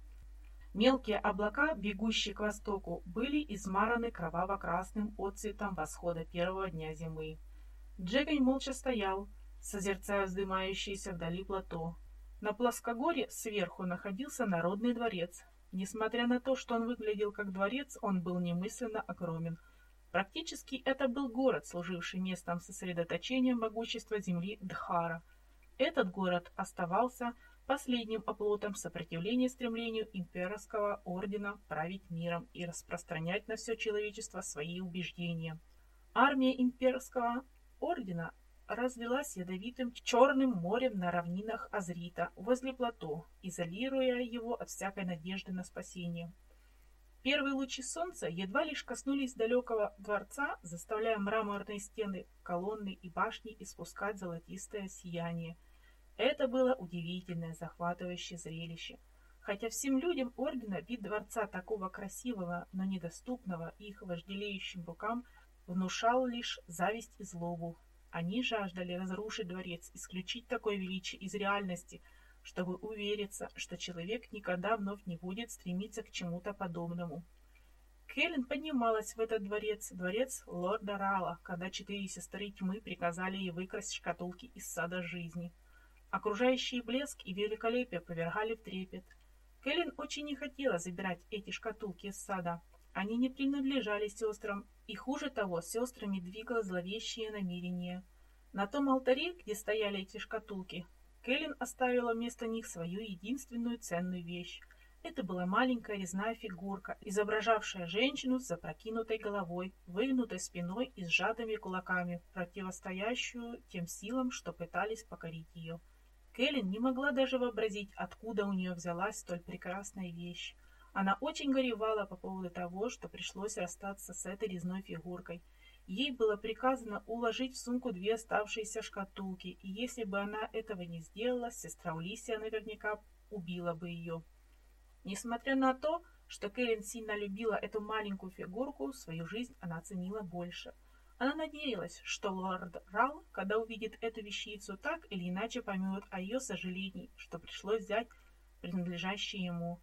Мелкие облака, бегущие к востоку, были измараны кроваво-красным отцветом восхода первого дня зимы. Джегань молча стоял, созерцая вздымающееся вдали плато. На плоскогоре сверху находился Народный дворец. Несмотря на то, что он выглядел как дворец, он был немысленно огромен. Практически это был город, служивший местом сосредоточения могущества земли Дхара. Этот город оставался последним оплотом сопротивления стремлению имперского ордена править миром и распространять на все человечество свои убеждения. Армия имперского ордена разлилась ядовитым черным морем на равнинах Азрита возле плато, изолируя его от всякой надежды на спасение. Первые лучи солнца едва лишь коснулись далекого дворца, заставляя мраморные стены, колонны и башни испускать золотистое сияние – это было удивительное, захватывающее зрелище. Хотя всем людям ордена вид дворца такого красивого, но недоступного их вожделеющим рукам внушал лишь зависть и злобу. Они жаждали разрушить дворец, исключить такое величие из реальности, чтобы увериться, что человек никогда вновь не будет стремиться к чему-то подобному. Хелен поднималась в этот дворец, дворец лорда Рала, когда четыре сестры тьмы приказали ей выкрасть шкатулки из сада жизни – Окружающий блеск и великолепие повергали в трепет. Кэлен очень не хотела забирать эти шкатулки из сада. Они не принадлежали сестрам, и хуже того, сестрами двигало зловещее намерение. На том алтаре, где стояли эти шкатулки, Кэлен оставила вместо них свою единственную ценную вещь. Это была маленькая резная фигурка, изображавшая женщину с запрокинутой головой, выгнутой спиной и сжатыми кулаками, противостоящую тем силам, что пытались покорить ее. Кэлен не могла даже вообразить, откуда у нее взялась столь прекрасная вещь. Она очень горевала по поводу того, что пришлось расстаться с этой резной фигуркой. Ей было приказано уложить в сумку две оставшиеся шкатулки, и если бы она этого не сделала, сестра Улисия наверняка убила бы ее. Несмотря на то, что Кэлен сильно любила эту маленькую фигурку, свою жизнь она ценила больше – она надеялась, что лорд Рал, когда увидит эту вещицу, так или иначе поймет о ее сожалении, что пришлось взять принадлежащее ему.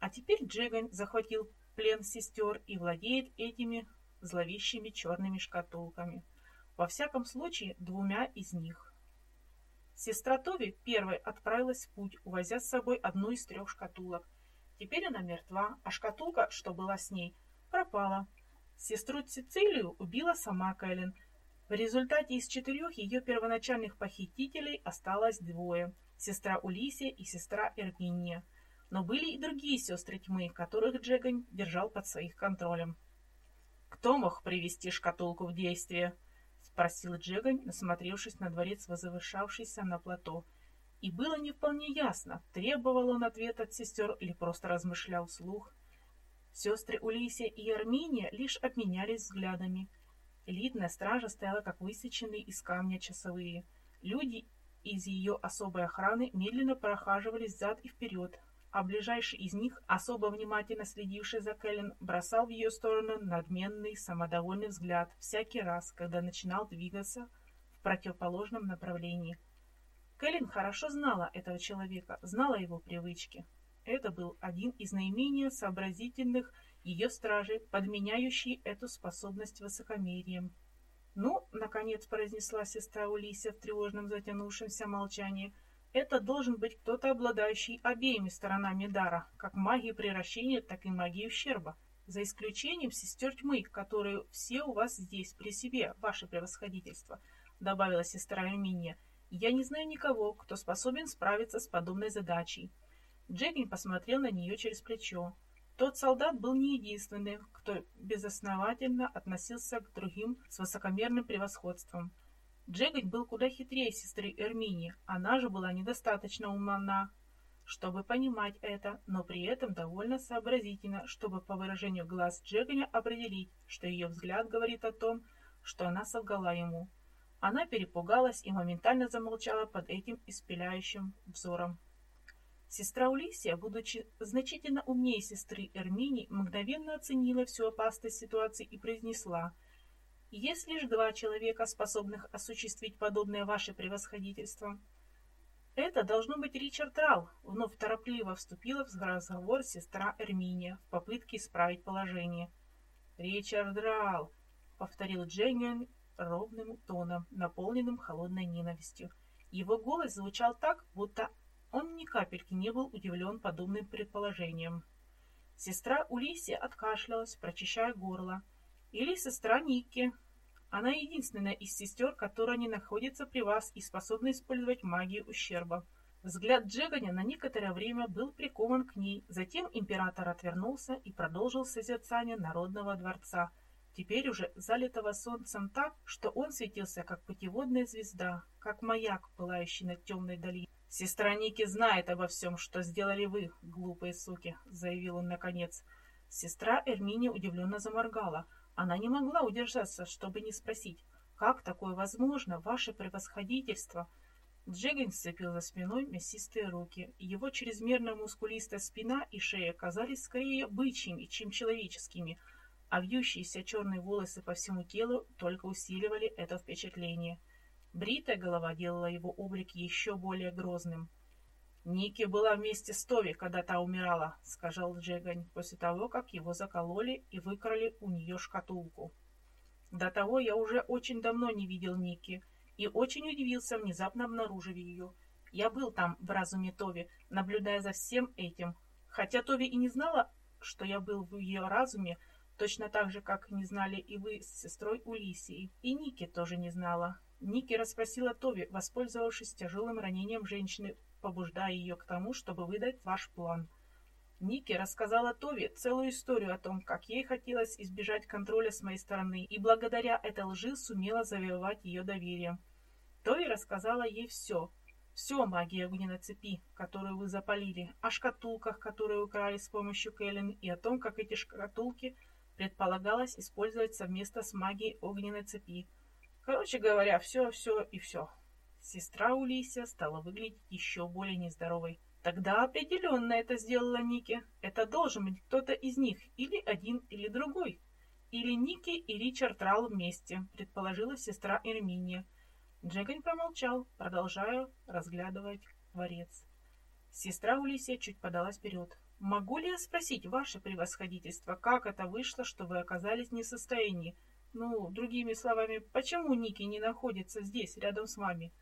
А теперь Джеган захватил плен сестер и владеет этими зловещими черными шкатулками. Во всяком случае, двумя из них. Сестра Тови первой отправилась в путь, увозя с собой одну из трех шкатулок. Теперь она мертва, а шкатулка, что была с ней, пропала. Сестру Цицилию убила сама Кэлен. В результате из четырех ее первоначальных похитителей осталось двое – сестра Улисия и сестра Эрминия. Но были и другие сестры тьмы, которых Джегань держал под своих контролем. «Кто мог привести шкатулку в действие?» – спросил Джегань, насмотревшись на дворец, возвышавшийся на плато. И было не вполне ясно, требовал он ответ от сестер или просто размышлял вслух – Сестры Улисия и Армения лишь обменялись взглядами. Элитная стража стояла как высеченные из камня часовые. Люди из ее особой охраны медленно прохаживались взад и вперед, а ближайший из них, особо внимательно следивший за Кэлен, бросал в ее сторону надменный, самодовольный взгляд всякий раз, когда начинал двигаться в противоположном направлении. Кэлен хорошо знала этого человека, знала его привычки. Это был один из наименее сообразительных ее стражей, подменяющий эту способность высокомерием. «Ну, — наконец произнесла сестра Улисия в тревожном затянувшемся молчании, — это должен быть кто-то, обладающий обеими сторонами дара, как магией превращения, так и магией ущерба, за исключением сестер тьмы, которые все у вас здесь, при себе, ваше превосходительство», — добавила сестра Эрминия. «Я не знаю никого, кто способен справиться с подобной задачей». Джекин посмотрел на нее через плечо. Тот солдат был не единственный, кто безосновательно относился к другим с высокомерным превосходством. Джегать был куда хитрее сестры Эрмини, она же была недостаточно умна, чтобы понимать это, но при этом довольно сообразительно, чтобы по выражению глаз Джеганя определить, что ее взгляд говорит о том, что она солгала ему. Она перепугалась и моментально замолчала под этим испеляющим взором. Сестра Улисия, будучи значительно умнее сестры Эрмини, мгновенно оценила всю опасность ситуации и произнесла «Есть лишь два человека, способных осуществить подобное ваше превосходительство». «Это должно быть Ричард Рал», — вновь торопливо вступила в разговор сестра Эрминия в попытке исправить положение. «Ричард Рал», — повторил Дженниан ровным тоном, наполненным холодной ненавистью. Его голос звучал так, будто он ни капельки не был удивлен подобным предположением. Сестра Улисия откашлялась, прочищая горло. Или сестра Никки. Она единственная из сестер, которая не находится при вас и способна использовать магию ущерба. Взгляд Джеганя на некоторое время был прикован к ней, затем император отвернулся и продолжил созерцание народного дворца, теперь уже залитого солнцем так, что он светился как путеводная звезда, как маяк, пылающий над темной долиной. «Сестра Ники знает обо всем, что сделали вы, глупые суки», — заявил он наконец. Сестра Эрминия удивленно заморгала. Она не могла удержаться, чтобы не спросить, «Как такое возможно, ваше превосходительство?» Джеган сцепил за спиной мясистые руки. Его чрезмерно мускулистая спина и шея казались скорее бычьими, чем человеческими, а вьющиеся черные волосы по всему телу только усиливали это впечатление. Бритая голова делала его облик еще более грозным. «Ники была вместе с Тови, когда та умирала», — сказал Джегань, после того, как его закололи и выкрали у нее шкатулку. До того я уже очень давно не видел Ники и очень удивился, внезапно обнаружив ее. Я был там, в разуме Тови, наблюдая за всем этим. Хотя Тови и не знала, что я был в ее разуме, точно так же, как не знали и вы с сестрой Улисией. И Ники тоже не знала. Ники расспросила Тови, воспользовавшись тяжелым ранением женщины, побуждая ее к тому, чтобы выдать ваш план. Ники рассказала Тови целую историю о том, как ей хотелось избежать контроля с моей стороны, и благодаря этой лжи сумела завоевать ее доверие. Тови рассказала ей все. Все о магии огненной цепи, которую вы запалили, о шкатулках, которые украли с помощью Кэлен, и о том, как эти шкатулки предполагалось использовать совместно с магией огненной цепи. Короче говоря, все-все и все. Сестра Улисия стала выглядеть еще более нездоровой. Тогда определенно это сделала Ники. Это должен быть кто-то из них, или один, или другой. Или Ники и Ричард Рал вместе, предположила сестра Эрминия. Джегань промолчал, продолжая разглядывать дворец. Сестра Улисия чуть подалась вперед. «Могу ли я спросить, ваше превосходительство, как это вышло, что вы оказались не в состоянии ну, другими словами, почему Ники не находится здесь, рядом с вами?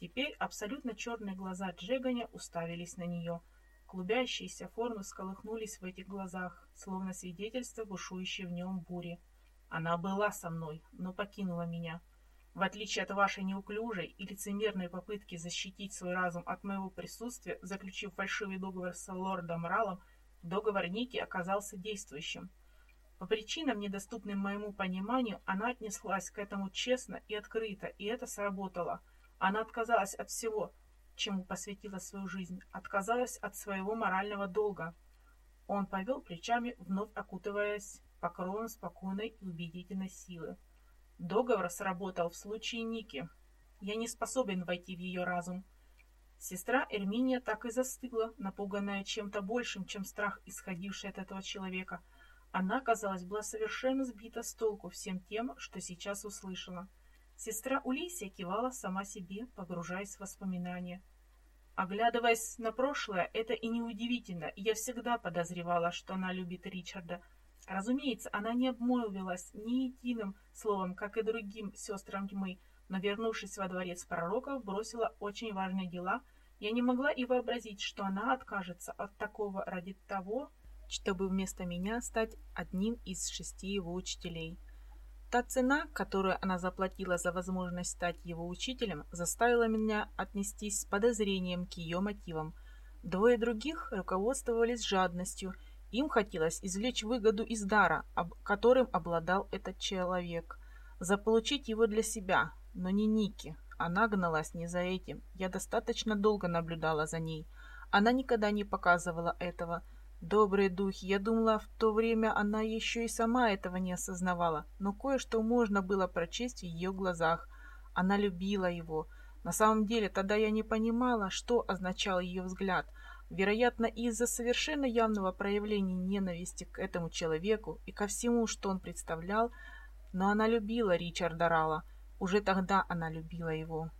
Теперь абсолютно черные глаза Джеганя уставились на нее. Клубящиеся формы сколыхнулись в этих глазах, словно свидетельство бушующей в нем бури. Она была со мной, но покинула меня. В отличие от вашей неуклюжей и лицемерной попытки защитить свой разум от моего присутствия, заключив фальшивый договор с лордом Ралом, договор Ники оказался действующим — по причинам, недоступным моему пониманию, она отнеслась к этому честно и открыто, и это сработало. Она отказалась от всего, чему посвятила свою жизнь, отказалась от своего морального долга. Он повел плечами, вновь окутываясь покровом спокойной и убедительной силы. Договор сработал в случае Ники. Я не способен войти в ее разум. Сестра Эрминия так и застыла, напуганная чем-то большим, чем страх, исходивший от этого человека. Она, казалось, была совершенно сбита с толку всем тем, что сейчас услышала. Сестра Улисия кивала сама себе, погружаясь в воспоминания. Оглядываясь на прошлое, это и неудивительно. Я всегда подозревала, что она любит Ричарда. Разумеется, она не обмолвилась ни единым словом, как и другим сестрам тьмы, но, вернувшись во дворец пророков, бросила очень важные дела. Я не могла и вообразить, что она откажется от такого ради того, чтобы вместо меня стать одним из шести его учителей. Та цена, которую она заплатила за возможность стать его учителем, заставила меня отнестись с подозрением к ее мотивам. Двое других руководствовались жадностью. Им хотелось извлечь выгоду из дара, которым обладал этот человек, заполучить его для себя, но не Ники. Она гналась не за этим. Я достаточно долго наблюдала за ней. Она никогда не показывала этого, Добрые духи, я думала, в то время она еще и сама этого не осознавала, но кое-что можно было прочесть в ее глазах. Она любила его. На самом деле, тогда я не понимала, что означал ее взгляд. Вероятно, из-за совершенно явного проявления ненависти к этому человеку и ко всему, что он представлял, но она любила Ричарда Рала. Уже тогда она любила его.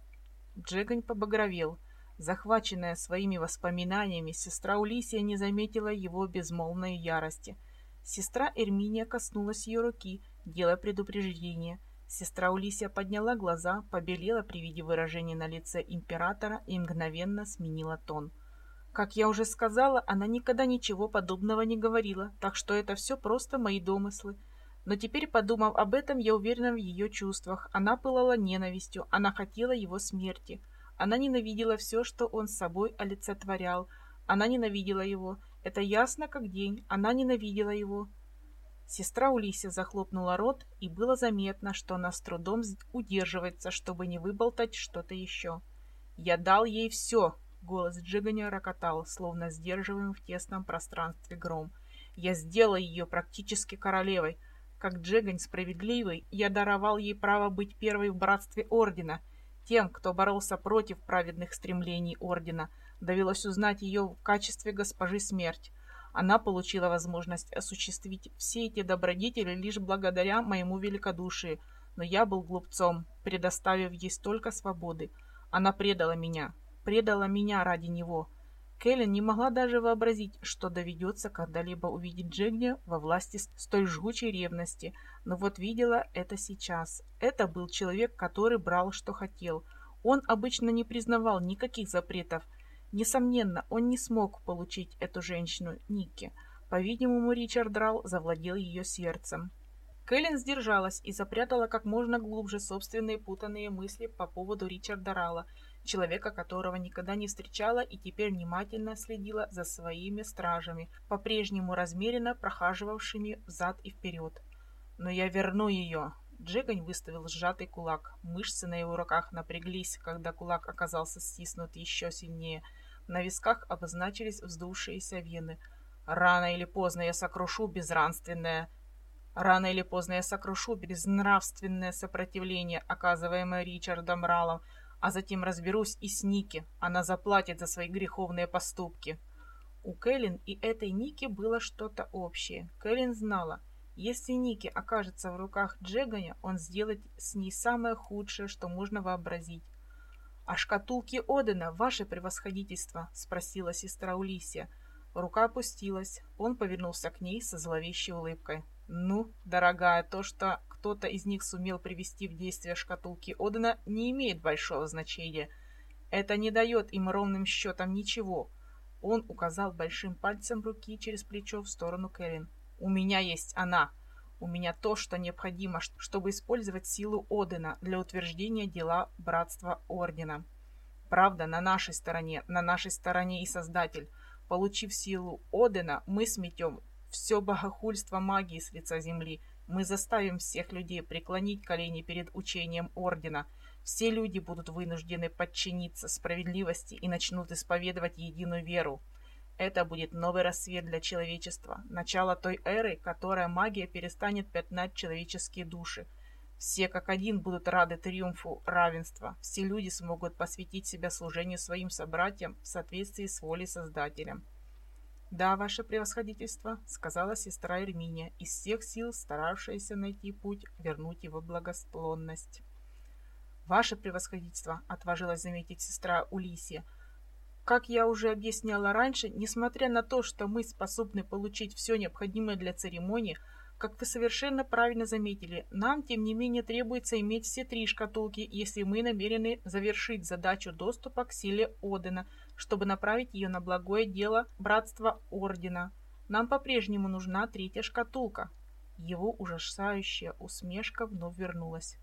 Джегонь побагровел. Захваченная своими воспоминаниями, сестра Улисия не заметила его безмолвной ярости. Сестра Эрминия коснулась ее руки, делая предупреждение. Сестра Улисия подняла глаза, побелела при виде выражения на лице императора и мгновенно сменила тон. Как я уже сказала, она никогда ничего подобного не говорила, так что это все просто мои домыслы. Но теперь, подумав об этом, я уверена в ее чувствах. Она пылала ненавистью, она хотела его смерти – она ненавидела все, что он с собой олицетворял. Она ненавидела его. Это ясно как день. Она ненавидела его. Сестра Улисия захлопнула рот, и было заметно, что она с трудом удерживается, чтобы не выболтать что-то еще. «Я дал ей все!» — голос Джиганя рокотал, словно сдерживаем в тесном пространстве гром. «Я сделал ее практически королевой. Как Джигань справедливый, я даровал ей право быть первой в братстве Ордена — тем, кто боролся против праведных стремлений Ордена, довелось узнать ее в качестве госпожи смерть. Она получила возможность осуществить все эти добродетели лишь благодаря моему великодушию, но я был глупцом, предоставив ей столько свободы. Она предала меня, предала меня ради него. Кэлен не могла даже вообразить, что доведется когда-либо увидеть Джегни во власти столь жгучей ревности, но вот видела это сейчас. Это был человек, который брал, что хотел. Он обычно не признавал никаких запретов. Несомненно, он не смог получить эту женщину, Никки. По-видимому, Ричард Рал завладел ее сердцем. Кэлен сдержалась и запрятала как можно глубже собственные путанные мысли по поводу Ричарда Рала – человека, которого никогда не встречала и теперь внимательно следила за своими стражами, по-прежнему размеренно прохаживавшими взад и вперед. «Но я верну ее!» Джегонь выставил сжатый кулак. Мышцы на его руках напряглись, когда кулак оказался стиснут еще сильнее. На висках обозначились вздувшиеся вены. «Рано или поздно я сокрушу безранственное...» Рано или поздно я сокрушу безнравственное сопротивление, оказываемое Ричардом Ралом, а затем разберусь и с Ники. Она заплатит за свои греховные поступки. У Кэлен и этой Ники было что-то общее. Кэлен знала, если Ники окажется в руках Джеганя, он сделает с ней самое худшее, что можно вообразить. «А шкатулки Одена, ваше превосходительство?» — спросила сестра Улисия. Рука опустилась. Он повернулся к ней со зловещей улыбкой. «Ну, дорогая, то, что кто-то из них сумел привести в действие шкатулки Одена, не имеет большого значения. Это не дает им ровным счетом ничего. Он указал большим пальцем руки через плечо в сторону Кэрин. «У меня есть она. У меня то, что необходимо, чтобы использовать силу Одена для утверждения дела Братства Ордена. Правда, на нашей стороне, на нашей стороне и Создатель. Получив силу Одена, мы сметем все богохульство магии с лица земли – мы заставим всех людей преклонить колени перед учением Ордена. Все люди будут вынуждены подчиниться справедливости и начнут исповедовать единую веру. Это будет новый рассвет для человечества, начало той эры, которая магия перестанет пятнать человеческие души. Все как один будут рады триумфу равенства. Все люди смогут посвятить себя служению своим собратьям в соответствии с волей Создателя. «Да, ваше превосходительство», — сказала сестра Эрминия, из всех сил старавшаяся найти путь вернуть его благосклонность. «Ваше превосходительство», — отважилась заметить сестра Улисия, — «как я уже объясняла раньше, несмотря на то, что мы способны получить все необходимое для церемонии, как вы совершенно правильно заметили, нам, тем не менее, требуется иметь все три шкатулки, если мы намерены завершить задачу доступа к силе Одена, чтобы направить ее на благое дело Братства Ордена. Нам по-прежнему нужна третья шкатулка. Его ужасающая усмешка вновь вернулась.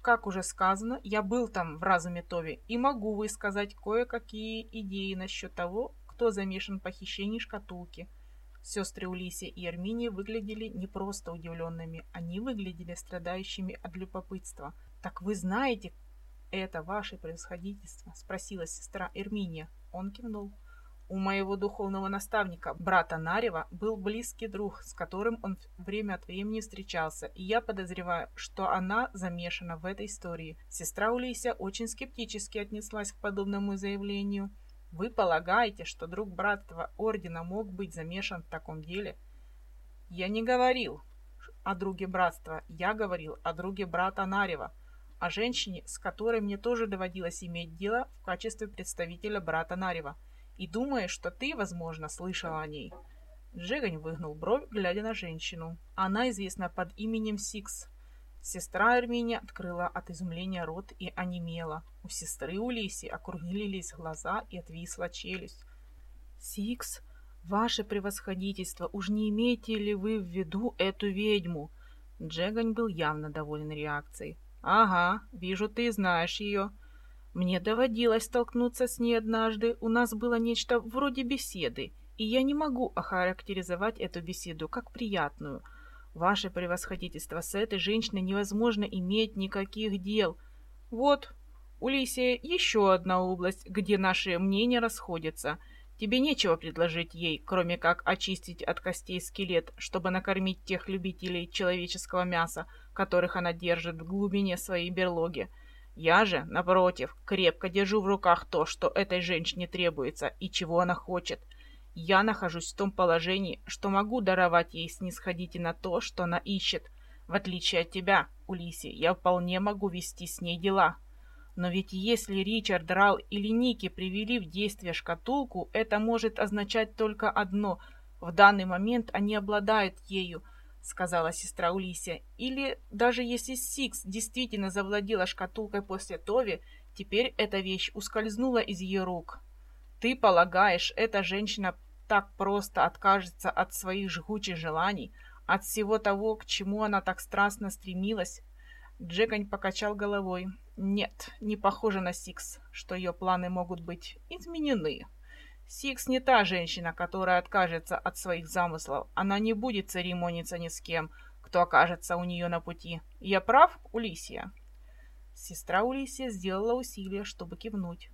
Как уже сказано, я был там в разуме Тови и могу высказать кое-какие идеи насчет того, кто замешан в похищении шкатулки – Сестры Улисия и Арминия выглядели не просто удивленными, они выглядели страдающими от любопытства. «Так вы знаете это ваше превосходительство?» – спросила сестра Эрминия. Он кивнул. У моего духовного наставника, брата Нарева, был близкий друг, с которым он время от времени встречался, и я подозреваю, что она замешана в этой истории. Сестра Улисия очень скептически отнеслась к подобному заявлению – вы полагаете, что друг братства ордена мог быть замешан в таком деле? Я не говорил о друге братства, я говорил о друге брата Нарева, о женщине, с которой мне тоже доводилось иметь дело в качестве представителя брата Нарева. И думаю, что ты, возможно, слышал о ней. Джегань выгнул бровь, глядя на женщину. Она известна под именем Сикс, Сестра Армения открыла от изумления рот и онемела. У сестры Улиси округлились глаза и отвисла челюсть. «Сикс, ваше превосходительство, уж не имеете ли вы в виду эту ведьму?» Джегань был явно доволен реакцией. «Ага, вижу, ты знаешь ее. Мне доводилось столкнуться с ней однажды. У нас было нечто вроде беседы, и я не могу охарактеризовать эту беседу как приятную». Ваше превосходительство, с этой женщиной невозможно иметь никаких дел. Вот, Улисия, еще одна область, где наши мнения расходятся. Тебе нечего предложить ей, кроме как очистить от костей скелет, чтобы накормить тех любителей человеческого мяса, которых она держит в глубине своей берлоги. Я же, напротив, крепко держу в руках то, что этой женщине требуется и чего она хочет. Я нахожусь в том положении, что могу даровать ей снисходительно то, что она ищет. В отличие от тебя, Улиси, я вполне могу вести с ней дела. Но ведь если Ричард Рал или Ники привели в действие шкатулку, это может означать только одно. В данный момент они обладают ею, сказала сестра Улисия. Или даже если Сикс действительно завладела шкатулкой после Тови, теперь эта вещь ускользнула из ее рук. Ты полагаешь, эта женщина так просто откажется от своих жгучих желаний, от всего того, к чему она так страстно стремилась? Джегань покачал головой. Нет, не похоже на Сикс, что ее планы могут быть изменены. Сикс не та женщина, которая откажется от своих замыслов. Она не будет церемониться ни с кем, кто окажется у нее на пути. Я прав, Улисия?» Сестра Улисия сделала усилие, чтобы кивнуть.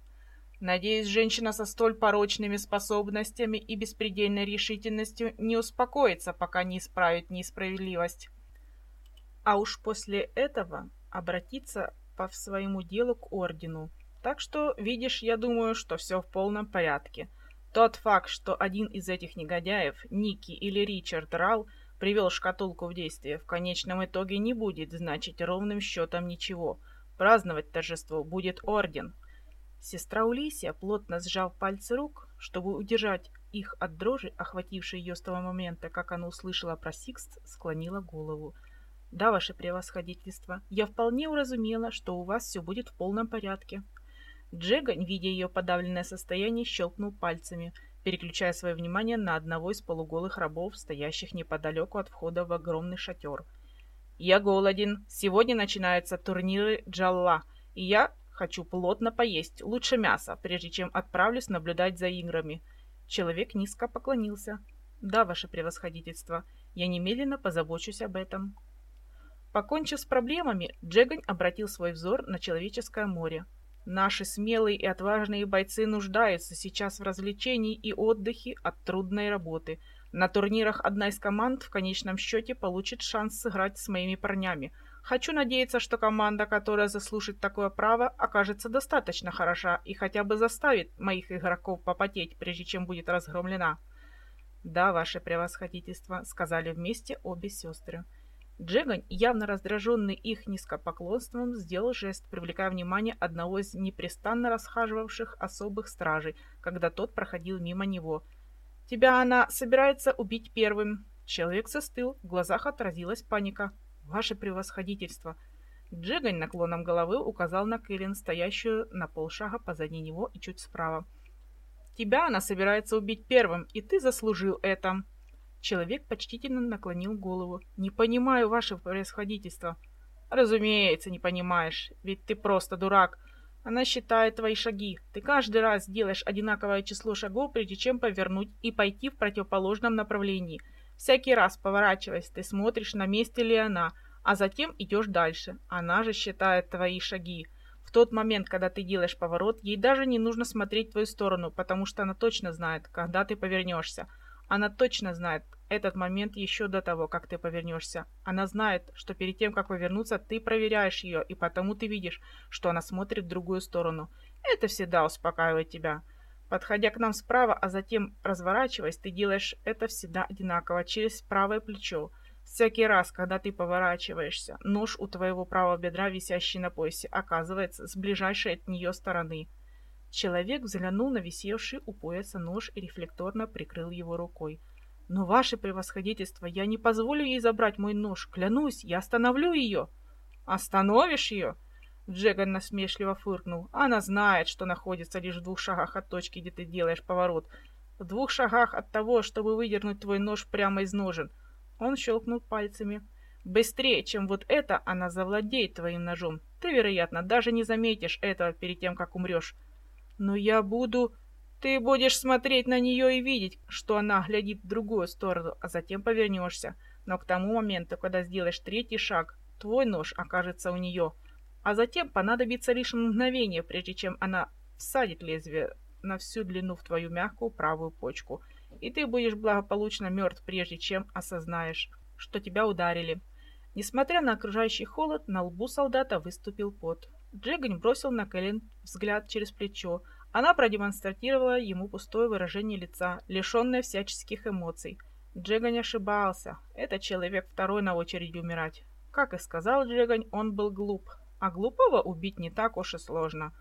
Надеюсь, женщина со столь порочными способностями и беспредельной решительностью не успокоится, пока не исправит несправедливость. А уж после этого обратиться по своему делу к ордену. Так что, видишь, я думаю, что все в полном порядке. Тот факт, что один из этих негодяев, Ники или Ричард Рал, привел шкатулку в действие, в конечном итоге не будет значить ровным счетом ничего. Праздновать торжество будет орден – Сестра Улисия, плотно сжав пальцы рук, чтобы удержать их от дрожи, охватившей ее с того момента, как она услышала про Сикст, склонила голову. «Да, ваше превосходительство, я вполне уразумела, что у вас все будет в полном порядке». Джегань, видя ее подавленное состояние, щелкнул пальцами, переключая свое внимание на одного из полуголых рабов, стоящих неподалеку от входа в огромный шатер. «Я голоден. Сегодня начинаются турниры Джалла, и я Хочу плотно поесть, лучше мяса, прежде чем отправлюсь наблюдать за играми. Человек низко поклонился. Да, ваше превосходительство, я немедленно позабочусь об этом. Покончив с проблемами, Джегань обратил свой взор на человеческое море. Наши смелые и отважные бойцы нуждаются сейчас в развлечении и отдыхе от трудной работы. На турнирах одна из команд в конечном счете получит шанс сыграть с моими парнями – Хочу надеяться, что команда, которая заслужит такое право, окажется достаточно хороша и хотя бы заставит моих игроков попотеть, прежде чем будет разгромлена. «Да, ваше превосходительство», — сказали вместе обе сестры. Джегань, явно раздраженный их низкопоклонством, сделал жест, привлекая внимание одного из непрестанно расхаживавших особых стражей, когда тот проходил мимо него. «Тебя она собирается убить первым». Человек застыл, в глазах отразилась паника. «Ваше превосходительство!» Джигань наклоном головы указал на Кэлен, стоящую на полшага позади него и чуть справа. «Тебя она собирается убить первым, и ты заслужил это!» Человек почтительно наклонил голову. «Не понимаю ваше превосходительство». «Разумеется, не понимаешь, ведь ты просто дурак. Она считает твои шаги. Ты каждый раз делаешь одинаковое число шагов, прежде чем повернуть и пойти в противоположном направлении. Всякий раз, поворачиваясь, ты смотришь, на месте ли она, а затем идешь дальше. Она же считает твои шаги. В тот момент, когда ты делаешь поворот, ей даже не нужно смотреть в твою сторону, потому что она точно знает, когда ты повернешься. Она точно знает этот момент еще до того, как ты повернешься. Она знает, что перед тем, как повернуться, ты проверяешь ее, и потому ты видишь, что она смотрит в другую сторону. Это всегда успокаивает тебя. Подходя к нам справа, а затем разворачиваясь, ты делаешь это всегда одинаково, через правое плечо. Всякий раз, когда ты поворачиваешься, нож у твоего правого бедра, висящий на поясе, оказывается с ближайшей от нее стороны. Человек взглянул на висевший у пояса нож и рефлекторно прикрыл его рукой. «Но, ваше превосходительство, я не позволю ей забрать мой нож. Клянусь, я остановлю ее!» «Остановишь ее?» Джеган насмешливо фыркнул. Она знает, что находится лишь в двух шагах от точки, где ты делаешь поворот. В двух шагах от того, чтобы выдернуть твой нож прямо из ножен. Он щелкнул пальцами. Быстрее, чем вот это, она завладеет твоим ножом. Ты, вероятно, даже не заметишь этого перед тем, как умрешь. Но я буду... Ты будешь смотреть на нее и видеть, что она глядит в другую сторону, а затем повернешься. Но к тому моменту, когда сделаешь третий шаг, твой нож окажется у нее — а затем понадобится лишь мгновение, прежде чем она всадит лезвие на всю длину в твою мягкую правую почку, и ты будешь благополучно мертв, прежде чем осознаешь, что тебя ударили. Несмотря на окружающий холод, на лбу солдата выступил пот. Джегань бросил на Кэлен взгляд через плечо. Она продемонстрировала ему пустое выражение лица, лишенное всяческих эмоций. Джегань ошибался. Этот человек второй на очереди умирать. Как и сказал Джегань, он был глуп, а глупого убить не так уж и сложно.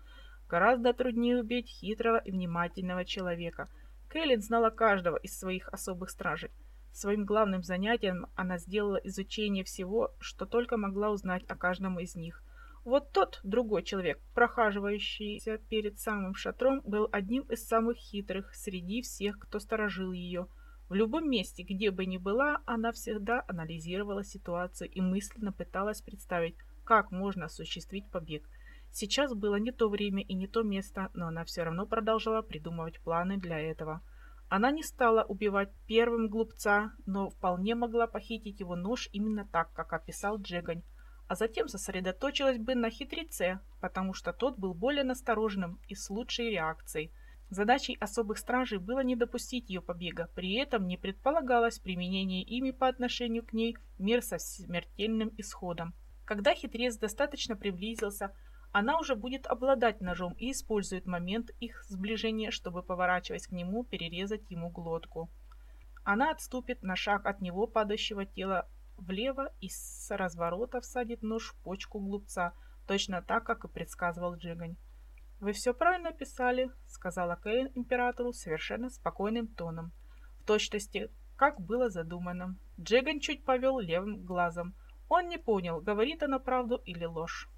Гораздо труднее убить хитрого и внимательного человека. Кэлен знала каждого из своих особых стражей. Своим главным занятием она сделала изучение всего, что только могла узнать о каждом из них. Вот тот другой человек, прохаживающийся перед самым шатром, был одним из самых хитрых среди всех, кто сторожил ее. В любом месте, где бы ни была, она всегда анализировала ситуацию и мысленно пыталась представить, как можно осуществить побег. Сейчас было не то время и не то место, но она все равно продолжала придумывать планы для этого. Она не стала убивать первым глупца, но вполне могла похитить его нож именно так, как описал Джегань, а затем сосредоточилась бы на хитреце, потому что тот был более настороженным и с лучшей реакцией. Задачей особых стражей было не допустить ее побега, при этом не предполагалось применение ими по отношению к ней мер со смертельным исходом. Когда хитрец достаточно приблизился, она уже будет обладать ножом и использует момент их сближения, чтобы, поворачиваясь к нему, перерезать ему глотку. Она отступит на шаг от него падающего тела влево и с разворота всадит нож в почку глупца, точно так, как и предсказывал Джигань. «Вы все правильно писали», — сказала Кейн императору совершенно спокойным тоном. В точности, как было задумано. Джигань чуть повел левым глазом — он не понял, говорит она правду или ложь.